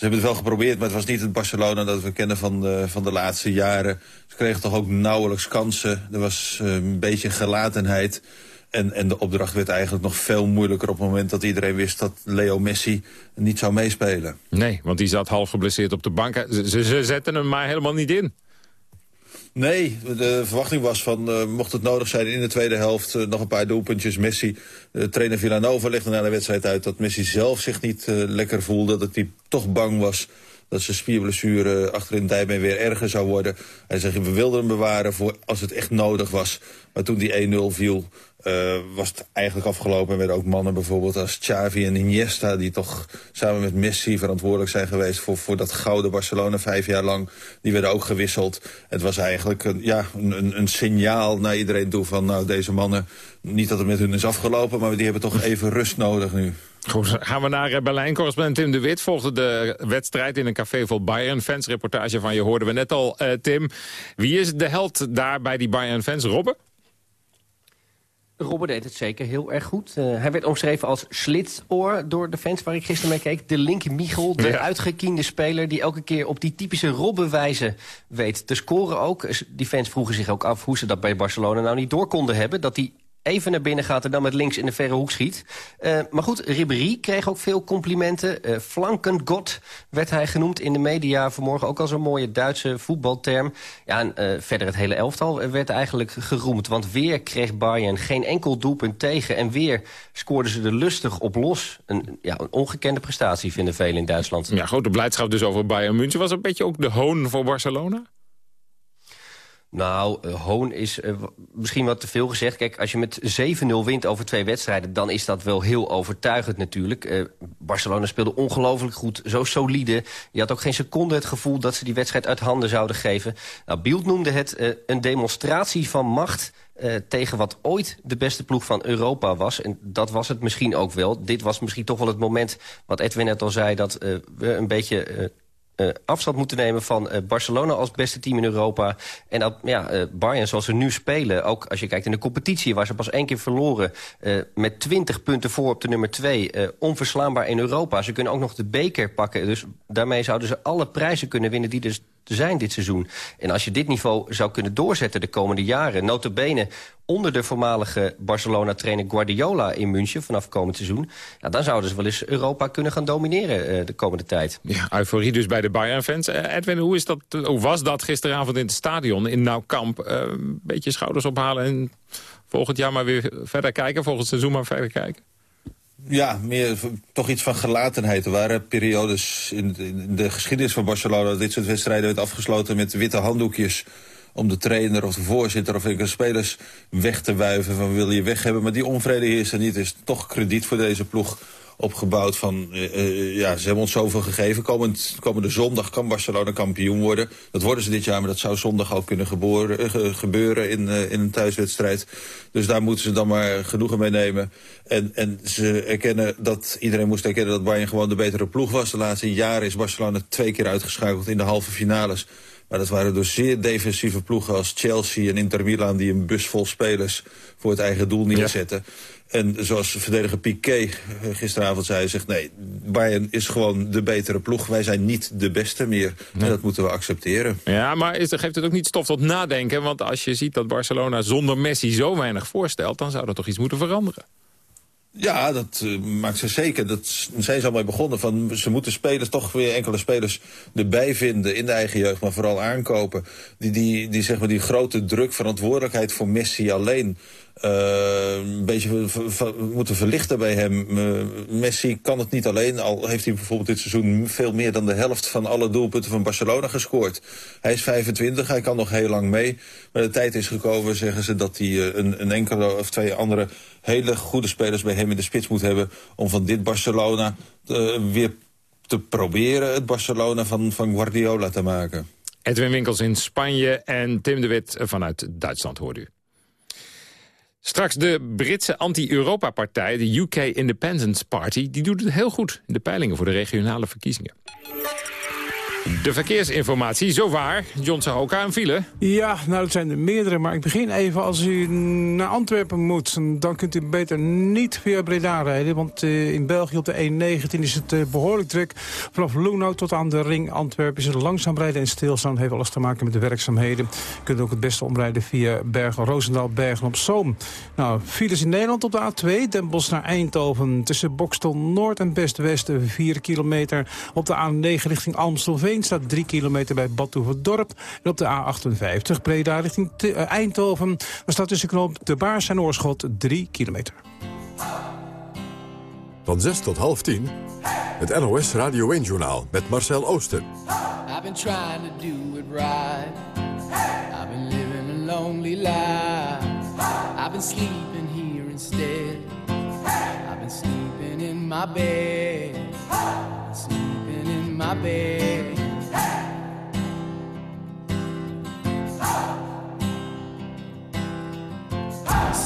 Ze hebben het wel geprobeerd, maar het was niet het Barcelona dat we kennen van de, van de laatste jaren. Ze kregen toch ook nauwelijks kansen. Er was uh, een beetje gelatenheid. En, en de opdracht werd eigenlijk nog veel moeilijker op het moment dat iedereen wist dat Leo Messi niet zou meespelen. Nee, want die zat half geblesseerd op de bank. Ze, ze zetten hem maar helemaal niet in. Nee, de verwachting was van, uh, mocht het nodig zijn in de tweede helft... Uh, nog een paar doelpuntjes. Messi, uh, trainer Villanova legde na de wedstrijd uit... dat Messi zelf zich niet lekker voelde, dat hij toch bang was... dat zijn spierblessure achterin Dijbeen weer erger zou worden. Hij zegt, we wilden hem bewaren voor als het echt nodig was. Maar toen die 1-0 viel, uh, was het eigenlijk afgelopen. En werden ook mannen bijvoorbeeld als Xavi en Iniesta... die toch samen met Messi verantwoordelijk zijn geweest... voor, voor dat gouden Barcelona vijf jaar lang. Die werden ook gewisseld. Het was eigenlijk een, ja, een, een signaal naar iedereen toe van... nou, deze mannen, niet dat het met hun is afgelopen... maar die hebben toch even rust nodig nu. Goed, gaan we naar Berlijn. Correspondent Tim de Wit volgde de wedstrijd in een café vol Bayern-fans. Reportage van je hoorden we net al, uh, Tim. Wie is de held daar bij die Bayern-fans? Robben? Robert deed het zeker heel erg goed. Uh, hij werd omschreven als slitsoor door de fans waar ik gisteren mee keek. De linker Michel, de ja. uitgekiende speler... die elke keer op die typische Robben-wijze weet te scoren ook. Die fans vroegen zich ook af hoe ze dat bij Barcelona nou niet door konden hebben. Dat hij even naar binnen gaat en dan met links in de verre hoek schiet. Uh, maar goed, Ribéry kreeg ook veel complimenten. Uh, Flankengod werd hij genoemd in de media vanmorgen. Ook als een mooie Duitse voetbalterm. Ja, en uh, verder het hele elftal werd eigenlijk geroemd. Want weer kreeg Bayern geen enkel doelpunt tegen. En weer scoorden ze er lustig op los. Een, ja, een ongekende prestatie vinden velen in Duitsland. Ja, grote blijdschap dus over Bayern München. Was een beetje ook de hoon voor Barcelona? Nou, uh, Hoon is uh, misschien wat te veel gezegd. Kijk, als je met 7-0 wint over twee wedstrijden... dan is dat wel heel overtuigend natuurlijk. Uh, Barcelona speelde ongelooflijk goed, zo solide. Je had ook geen seconde het gevoel dat ze die wedstrijd uit handen zouden geven. Nou, Bield noemde het een demonstratie van macht... Tegen wat ooit de beste ploeg van Europa was. En dat was het misschien ook wel. Dit was misschien toch wel het moment, wat Edwin net al zei... dat we een beetje afstand moeten nemen van uh, Barcelona als beste team in Europa. En dat ja, uh, Bayern zoals ze nu spelen, ook als je kijkt in de competitie... waar ze pas één keer verloren, met 20 punten voor op de nummer 2... onverslaanbaar in Europa. Ze kunnen ook nog de beker pakken. Dus daarmee zouden ze alle prijzen kunnen winnen die dus zijn dit seizoen. En als je dit niveau zou kunnen doorzetten de komende jaren... notabene onder de voormalige Barcelona-trainer Guardiola in München... vanaf komend seizoen, ja, dan zouden ze wel eens Europa kunnen gaan domineren uh, de komende tijd. Ja, euforie dus bij de Bayern-fans. Uh, Edwin, hoe, is dat, hoe was dat gisteravond in het stadion in? Uh, een beetje schouders ophalen en volgend jaar maar weer verder kijken... volgend seizoen maar verder kijken? Ja, meer toch iets van gelatenheid. Er waren periodes in, de geschiedenis van Barcelona... dat dit soort wedstrijden werd afgesloten met witte handdoekjes om de trainer of de voorzitter of enkele spelers weg te wuiven. Van wil je weg hebben, maar die onvrede is er niet. Is toch krediet voor deze ploeg opgebouwd van... Uh, uh, ja, ze hebben ons zoveel gegeven. Komend, komende zondag kan Barcelona kampioen worden. Dat worden ze dit jaar, maar dat zou zondag ook kunnen uh, gebeuren in, in een thuiswedstrijd. Dus daar moeten ze dan maar genoegen mee nemen. En, en ze erkennen dat, iedereen moest erkennen dat Bayern gewoon de betere ploeg was. De laatste jaren is Barcelona twee keer uitgeschakeld in de halve finales. Maar dat waren door zeer defensieve ploegen als Chelsea en Inter Milan... die een bus vol spelers voor het eigen doel neerzetten. Ja. En zoals verdediger Piqué gisteravond zei, zegt nee, Bayern is gewoon de betere ploeg. Wij zijn niet de beste meer. Nee. En dat moeten we accepteren. Ja, maar is, geeft het ook niet stof tot nadenken? Want als je ziet dat Barcelona zonder Messi zo weinig voorstelt... dan zou er toch iets moeten veranderen? Ja, dat uh, maakt ze zeker. Dat zijn ze al mee begonnen. Van, ze moeten spelers, toch weer enkele spelers erbij vinden in de eigen jeugd, maar vooral aankopen. Die, die, die, zeg maar, die grote druk, verantwoordelijkheid voor Messi alleen uh, een beetje moeten verlichten bij hem. Uh, Messi kan het niet alleen, al heeft hij bijvoorbeeld dit seizoen veel meer dan de helft van alle doelpunten van Barcelona gescoord. Hij is 25, hij kan nog heel lang mee. Maar de tijd is gekomen, zeggen ze, dat hij een enkele of twee andere hele goede spelers bij hem in de spits moet hebben om van dit Barcelona weer te proberen het Barcelona van, van Guardiola te maken. Edwin Winkels in Spanje en Tim de Wit vanuit Duitsland hoorde u. Straks de Britse anti-Europa-partij, de UK Independence Party... die doet het heel goed in de peilingen voor de regionale verkiezingen. De verkeersinformatie, zo waar. John Sahoka en file. Ja, nou dat zijn er meerdere, maar ik begin even als u naar Antwerpen moet. Dan kunt u beter niet via Breda rijden, want eh, in België op de E19 is het eh, behoorlijk druk. Vanaf Loenau tot aan de ring Antwerpen is het langzaam rijden en stilstaan. heeft alles te maken met de werkzaamheden. U kunt ook het beste omrijden via Bergen, Roosendaal, Bergen op Zoom. Nou, files in Nederland op de A2, Den Bosch naar Eindhoven. Tussen Bokstel Noord en Best-West 4 kilometer. Op de A9 richting Amstelveen staat 3 kilometer bij Badhoevedorp. En op de A58 Breda richting eh, Eindhoven. Daar staat tussen knoop De Baars en Oorschot 3 kilometer. Van 6 tot half 10, het NOS Radio 1-journaal met Marcel Oosten. I've been trying to do it right. I've been living a lonely life. I've been sleeping here instead. I've been sleeping in my bed. Sleeping in my bed.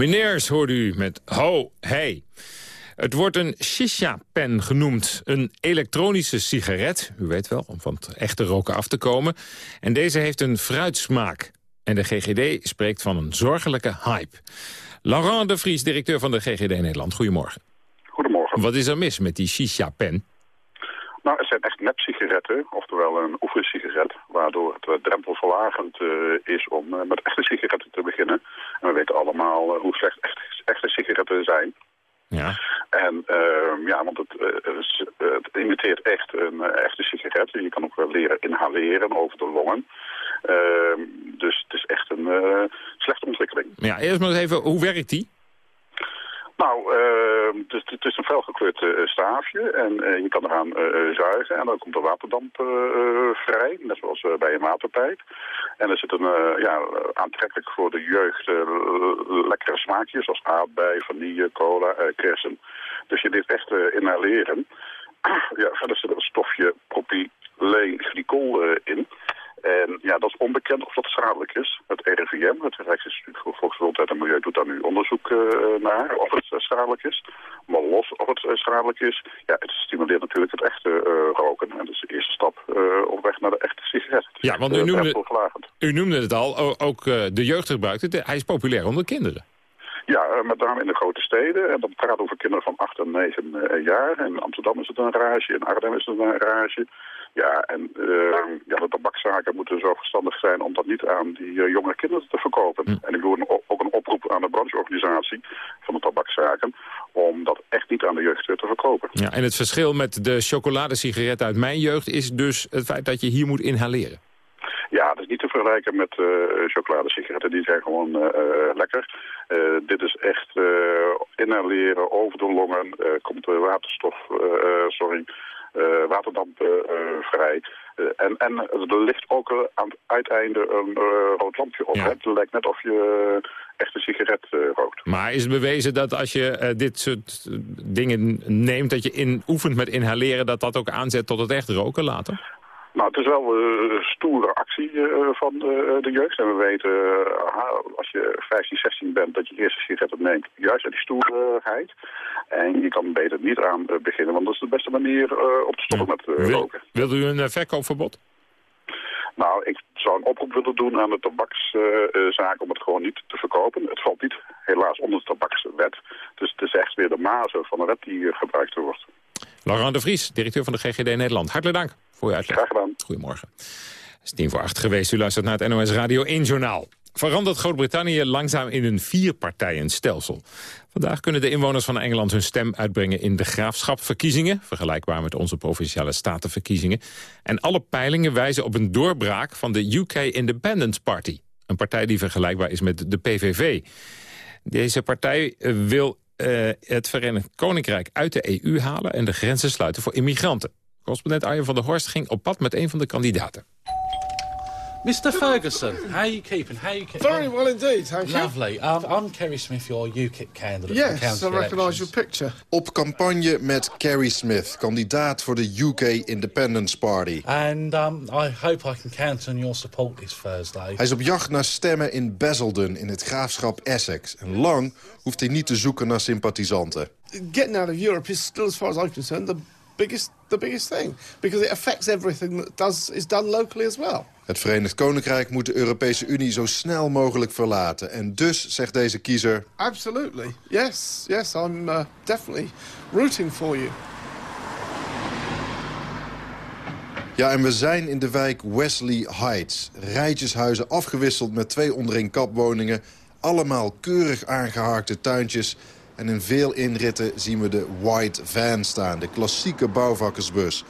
Lumineers hoorde u met Ho Hey. Het wordt een shisha-pen genoemd. Een elektronische sigaret, u weet wel, om van het echte roken af te komen. En deze heeft een fruitsmaak. En de GGD spreekt van een zorgelijke hype. Laurent de Vries, directeur van de GGD Nederland. Goedemorgen. Goedemorgen. Wat is er mis met die shisha-pen? Nou, het zijn echt nep-sigaretten, oftewel een oefensigaret, waardoor het drempelverlagend eh, is om eh, met echte sigaretten te beginnen. We weten allemaal eh, hoe slecht echte, echte sigaretten zijn. Ja. En ehm, ja, want het, eh, het imiteert echt een eh, echte sigaret. Je kan ook wel leren inhaleren over de longen. Ehm, dus het is echt een slechte ontwikkeling. Ja, eerst maar eens even, hoe werkt die? Nou, ehm, het, is, een felgekleurd eh, staafje en eh, je kan eraan eh, eh, zuigen en dan komt er waterdamp eh, eh, vrij, net zoals eh, bij een waterpijp. En er zit een eh, ja, aantrekkelijk voor de jeugd eh, lekkere smaakjes zoals aardbei, vanille, cola, eh, kersen. Dus je dit echt eh, inhaleren. ja, verder zit er een stofje propyleenglycol eh, in. En ja, dat is onbekend of dat schadelijk is. Het RIVM, het Rijksinstituut voor Volksgezondheid en Milieu, doet daar nu onderzoek eh, naar of het eh, schadelijk is. Maar los of het eh, schadelijk is, ja, het stimuleert natuurlijk het echte roken. En dat is de eerste stap op weg naar de echte sigaret. Ja, want u noemde, u noemde het al, ook de jeugd gebruikt het. Hij is populair onder kinderen. Ja, eh, met name in de grote steden. En dan praat over kinderen van 8 en 9 eh, jaar. In Amsterdam is het een rage, in Arnhem is het een rage. Ja, en uh, ja, de tabakzaken moeten zo verstandig zijn om dat niet aan die uh, jonge kinderen te verkopen. En ik doe een, ook een oproep aan de brancheorganisatie van de tabakzaken om dat echt niet aan de jeugd te verkopen. Ja, en het verschil met de chocoladesigaret uit mijn jeugd is dus het feit dat je hier moet inhaleren. Ja, dat is niet te vergelijken met uh, chocoladesigaretten. Die zijn gewoon uh, lekker. Uh, dit is echt inhaleren over de longen. komt de waterstof, sorry, waterdamp vrij. en, en er ligt ook aan het uiteinde een rood lampje op. Ja. Het lijkt net of je echt een sigaret rookt. Maar is het bewezen dat als je dit soort dingen neemt... dat je in, oefent met inhaleren... dat dat ook aanzet tot het echt roken later? Nou, het is wel een stoere actie uh, van de, de, jeugd. En we weten, als je 15, 16 bent, dat je eerste sigaret neemt. Juist uit die stoerheid. En je kan beter niet aan beginnen, want dat is de beste manier om te stoppen met Wil, roken. Wilt u een verkoopverbod? Nou, ik zou een oproep willen doen aan de tabakszaak om het gewoon niet te verkopen. Het valt niet helaas onder de tabakswet. Dus het is echt weer de mazen van de wet die gebruikt wordt. Laurent de Vries, directeur van de GGD Nederland. Hartelijk dank voor uw uitleg. Graag gedaan. Goedemorgen. Het is tien voor acht geweest. U luistert naar het NOS Radio 1 Journaal. Verandert Groot-Brittannië langzaam in een vierpartijenstelsel. Vandaag kunnen de inwoners van Engeland hun stem uitbrengen in de graafschapverkiezingen, vergelijkbaar met onze provinciale statenverkiezingen. En alle peilingen wijzen op een doorbraak van de UK Independence Party. Een partij die vergelijkbaar is met de PVV. Deze partij wil uh, het Verenigd Koninkrijk uit de EU halen... en de grenzen sluiten voor immigranten. Correspondent Arjen van der Horst ging op pad met een van de kandidaten. Mr Ferguson, how are you keeping? How are you keeping? Very well indeed, thank you. Lovely. Um, I'm Kerry Smith, your UKIP candidate. Yes, I recognise your picture. Op campagne met Kerry Smith, kandidaat voor de UK Independence Party. And um, I hope I can count on your support this Thursday. Hij is op jacht naar stemmen in Basildon in het graafschap Essex. En lang hoeft hij niet te zoeken naar sympathisanten. Getting out of Europe is still, as far as I'm concerned, the biggest, the biggest thing. Because it affects everything that does, is done locally as well. Het Verenigd Koninkrijk moet de Europese Unie zo snel mogelijk verlaten. En dus, zegt deze kiezer... Absolutely. Yes, yes, I'm uh, definitely rooting for you. Ja, en we zijn in de wijk Wesley Heights. Rijtjeshuizen afgewisseld met twee ondereenkapwoningen. Allemaal keurig aangehaakte tuintjes. En in veel inritten zien we de White Van staan, de klassieke bouwvakkersbus.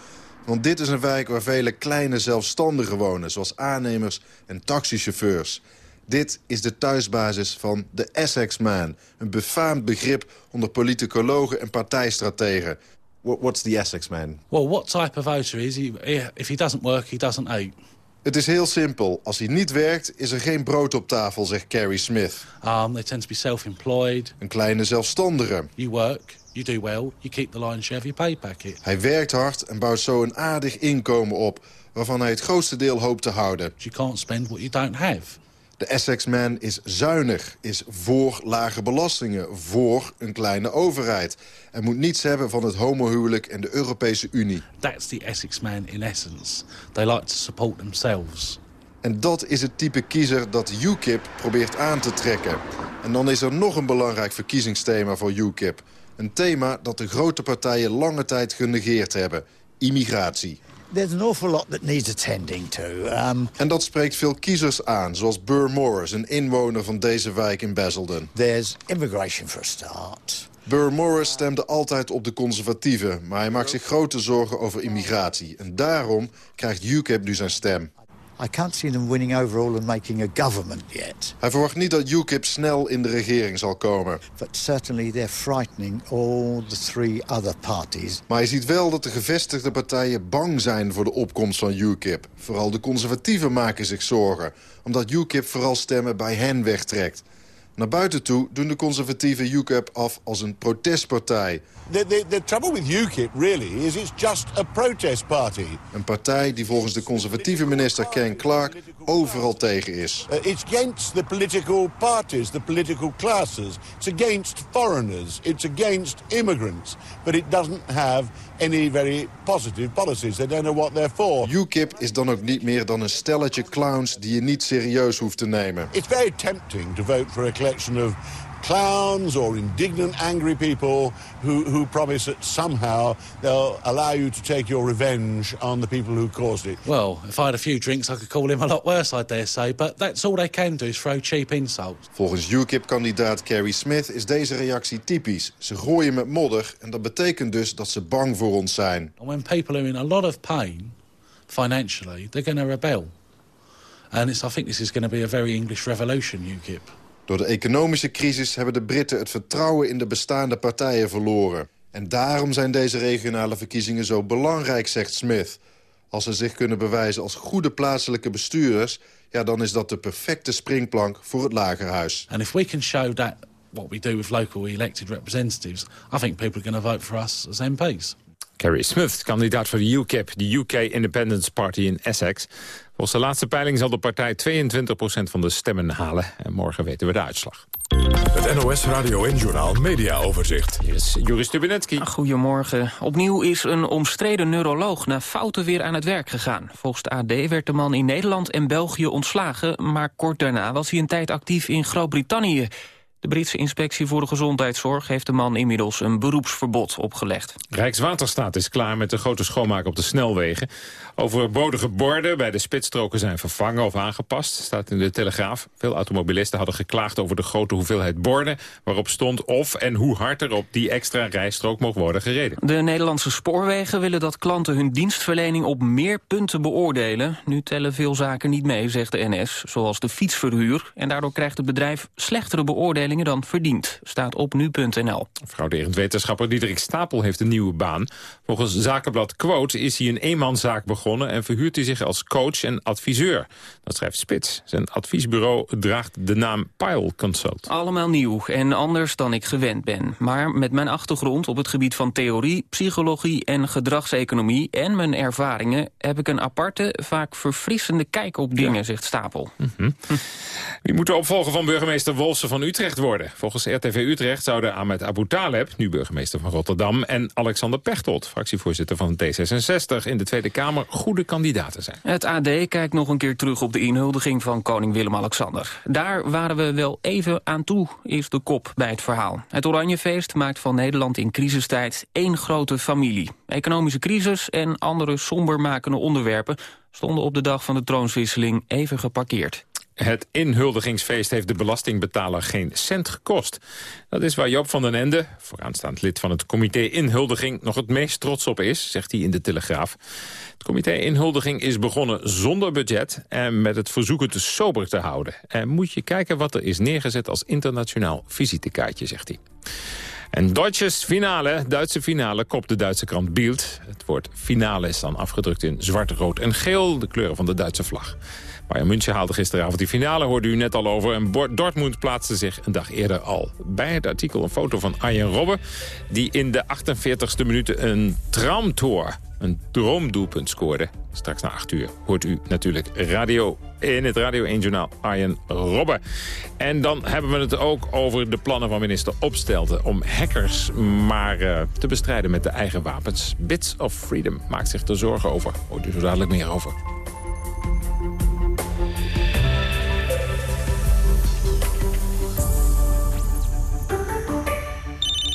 Want dit is een wijk waar vele kleine zelfstandigen wonen... zoals aannemers en taxichauffeurs. Dit is de thuisbasis van de Essex Man. Een befaamd begrip onder politicologen en partijstrategen. What's the Essex Man? Well, what type of voter is he? If he doesn't work, he doesn't eat. Het is heel simpel. Als hij niet werkt, is er geen brood op tafel, zegt Carrie Smith. Um, they tend to be self-employed. Een kleine zelfstandige. You work, you do well, you keep the lion's share of your pay packet. Hij werkt hard en bouwt zo een aardig inkomen op... waarvan hij het grootste deel hoopt te houden. You can't spend what you don't have. De Essex-man is zuinig, is voor lage belastingen, voor een kleine overheid. En moet niets hebben van het homohuwelijk en de Europese Unie. That's the Essex-man in essence. They like to support themselves. En dat is het type kiezer dat UKIP probeert aan te trekken. En dan is er nog een belangrijk verkiezingsthema voor UKIP. Een thema dat de grote partijen lange tijd genegeerd hebben. Immigratie. There's an awful lot that needs attending to. Um, en dat spreekt veel kiezers aan, zoals Burr Morris, een inwoner van deze wijk in Basildon. There's immigration for a start. Burr Morris stemde altijd op de conservatieven, maar hij maakt zich grote zorgen over immigratie. En daarom krijgt UKIP nu zijn stem. I can't see them winning overall and making a government yet. Hij verwacht niet dat UKIP snel in de regering zal komen. But certainly they're frightening all the three other parties. Maar hij ziet wel dat de gevestigde partijen bang zijn voor de opkomst van UKIP. Vooral de conservatieven maken zich zorgen, omdat UKIP vooral stemmen bij hen wegtrekt. Naar buiten toe doen de conservatieven UKIP af als een protestpartij. The, the, the trouble with UKIP really is it's just a protest party. Een partij die volgens de conservatieve minister Ken Clark overal tegen is. Uh, it's against the political parties, the political classes. It's against foreigners. It's against immigrants. But it doesn't have any very positive policies. They don't know what they're for. UKIP is dan ook niet meer dan een stelletje clowns die je niet serieus hoeft te nemen. It's very tempting to vote for a collection of clowns or indignant, angry people who, who promise that somehow they'll allow you to take your revenge on the people who caused it. Well, if I had a few drinks, I could call him a lot worse, I dare say. But that's all they can do is throw cheap insults. Volgens UKIP-kandidaat Carrie Smith is deze reactie typisch. Ze gooien met modder en dat betekent dus dat ze bang voor ons zijn. And when people are in a lot of pain, financially, they're going to rebel. And it's, I think this is going to be a very English revolution, UKIP. Door de economische crisis hebben de Britten het vertrouwen in de bestaande partijen verloren. En daarom zijn deze regionale verkiezingen zo belangrijk, zegt Smith. Als ze zich kunnen bewijzen als goede plaatselijke bestuurders... ja, dan is dat de perfecte springplank voor het lagerhuis. And if we can show that what we do with local elected representatives... I think people are going to vote for us as MPs. Carrie Smith, kandidaat voor de UKIP, de UK Independence Party in Essex. Volgens de laatste peiling zal de partij 22% van de stemmen halen. En morgen weten we de uitslag. Het NOS Radio en Journal Media Overzicht. Hier is Joris Stubenetski. Goedemorgen. Opnieuw is een omstreden neuroloog na fouten weer aan het werk gegaan. Volgens de AD werd de man in Nederland en België ontslagen... maar kort daarna was hij een tijd actief in Groot-Brittannië. De Britse inspectie voor de gezondheidszorg heeft de man inmiddels een beroepsverbod opgelegd. Rijkswaterstaat is klaar met de grote schoonmaak op de snelwegen. Overbodige borden bij de spitsstroken zijn vervangen of aangepast, staat in de Telegraaf. Veel automobilisten hadden geklaagd over de grote hoeveelheid borden... waarop stond of en hoe hard er op die extra rijstrook mocht worden gereden. De Nederlandse spoorwegen willen dat klanten hun dienstverlening op meer punten beoordelen. Nu tellen veel zaken niet mee, zegt de NS, zoals de fietsverhuur. En daardoor krijgt het bedrijf slechtere beoordelingen dan verdiend. Staat op nu.nl. Frauderend wetenschapper Diederik Stapel heeft een nieuwe baan. Volgens zakenblad Quote is hij een eenmanszaak begonnen en verhuurt hij zich als coach en adviseur. Dat schrijft Spits. Zijn adviesbureau draagt de naam Pile Consult. Allemaal nieuw en anders dan ik gewend ben. Maar met mijn achtergrond op het gebied van theorie, psychologie en gedragseconomie... en mijn ervaringen heb ik een aparte, vaak verfrissende kijk op dingen, zegt Stapel. Mhm. Wie moet de opvolger van burgemeester Wolfsen van Utrecht worden? Volgens RTV Utrecht zouden Ahmed Abu Taleb, nu burgemeester van Rotterdam... en Alexander Pechtold, fractievoorzitter van D66 in de Tweede Kamer... goede kandidaten zijn. Het AD kijkt nog een keer terug op de inhuldiging van koning Willem-Alexander. Daar waren we wel even aan toe, is de kop bij het verhaal. Het Oranjefeest maakt van Nederland in crisistijd één grote familie. Economische crisis en andere sombermakende onderwerpen... stonden op de dag van de troonswisseling even geparkeerd. Het inhuldigingsfeest heeft de belastingbetaler geen cent gekost. Dat is waar Joop van den Ende, vooraanstaand lid van het comité Inhuldiging... nog het meest trots op is, zegt hij in de Telegraaf. Het comité Inhuldiging is begonnen zonder budget... en met het verzoek het sober te houden. En moet je kijken wat er is neergezet als internationaal visitekaartje, zegt hij. En Deutsches Finale, Duitse finale, kopt de Duitse krant Bild. Het woord finale is dan afgedrukt in zwart, rood en geel... de kleuren van de Duitse vlag. Bayern München haalde gisteravond die finale, hoorde u net al over. En Dortmund plaatste zich een dag eerder al. Bij het artikel een foto van Arjen Robben... die in de 48e minuut een tramtoor, een droomdoelpunt scoorde. Straks na 8 uur hoort u natuurlijk radio in het Radio 1-journaal Arjen Robben. En dan hebben we het ook over de plannen van minister Opstelten... om hackers maar uh, te bestrijden met de eigen wapens. Bits of Freedom maakt zich er zorgen over. Hoort u zo dadelijk meer over.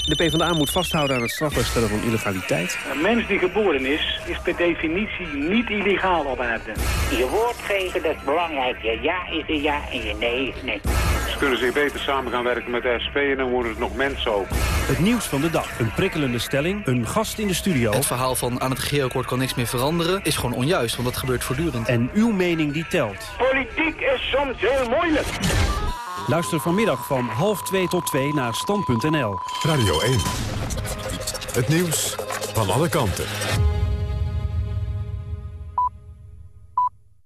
De PvdA moet vasthouden aan het strafbaar stellen van illegaliteit. Een mens die geboren is, is per definitie niet illegaal op aarde. Je woord geven, dat is belangrijk. Je ja is een ja en je nee is nee. Ze kunnen zich beter samen gaan werken met de SP en dan worden het nog mensen ook. Het nieuws van de dag. Een prikkelende stelling. Een gast in de studio. Het verhaal van aan het regeerakkoord kan niks meer veranderen is gewoon onjuist, want dat gebeurt voortdurend. En uw mening die telt. Politiek is soms heel moeilijk. Luister vanmiddag van half 2 tot 2 naar stand.nl. Radio 1. Het nieuws van alle kanten.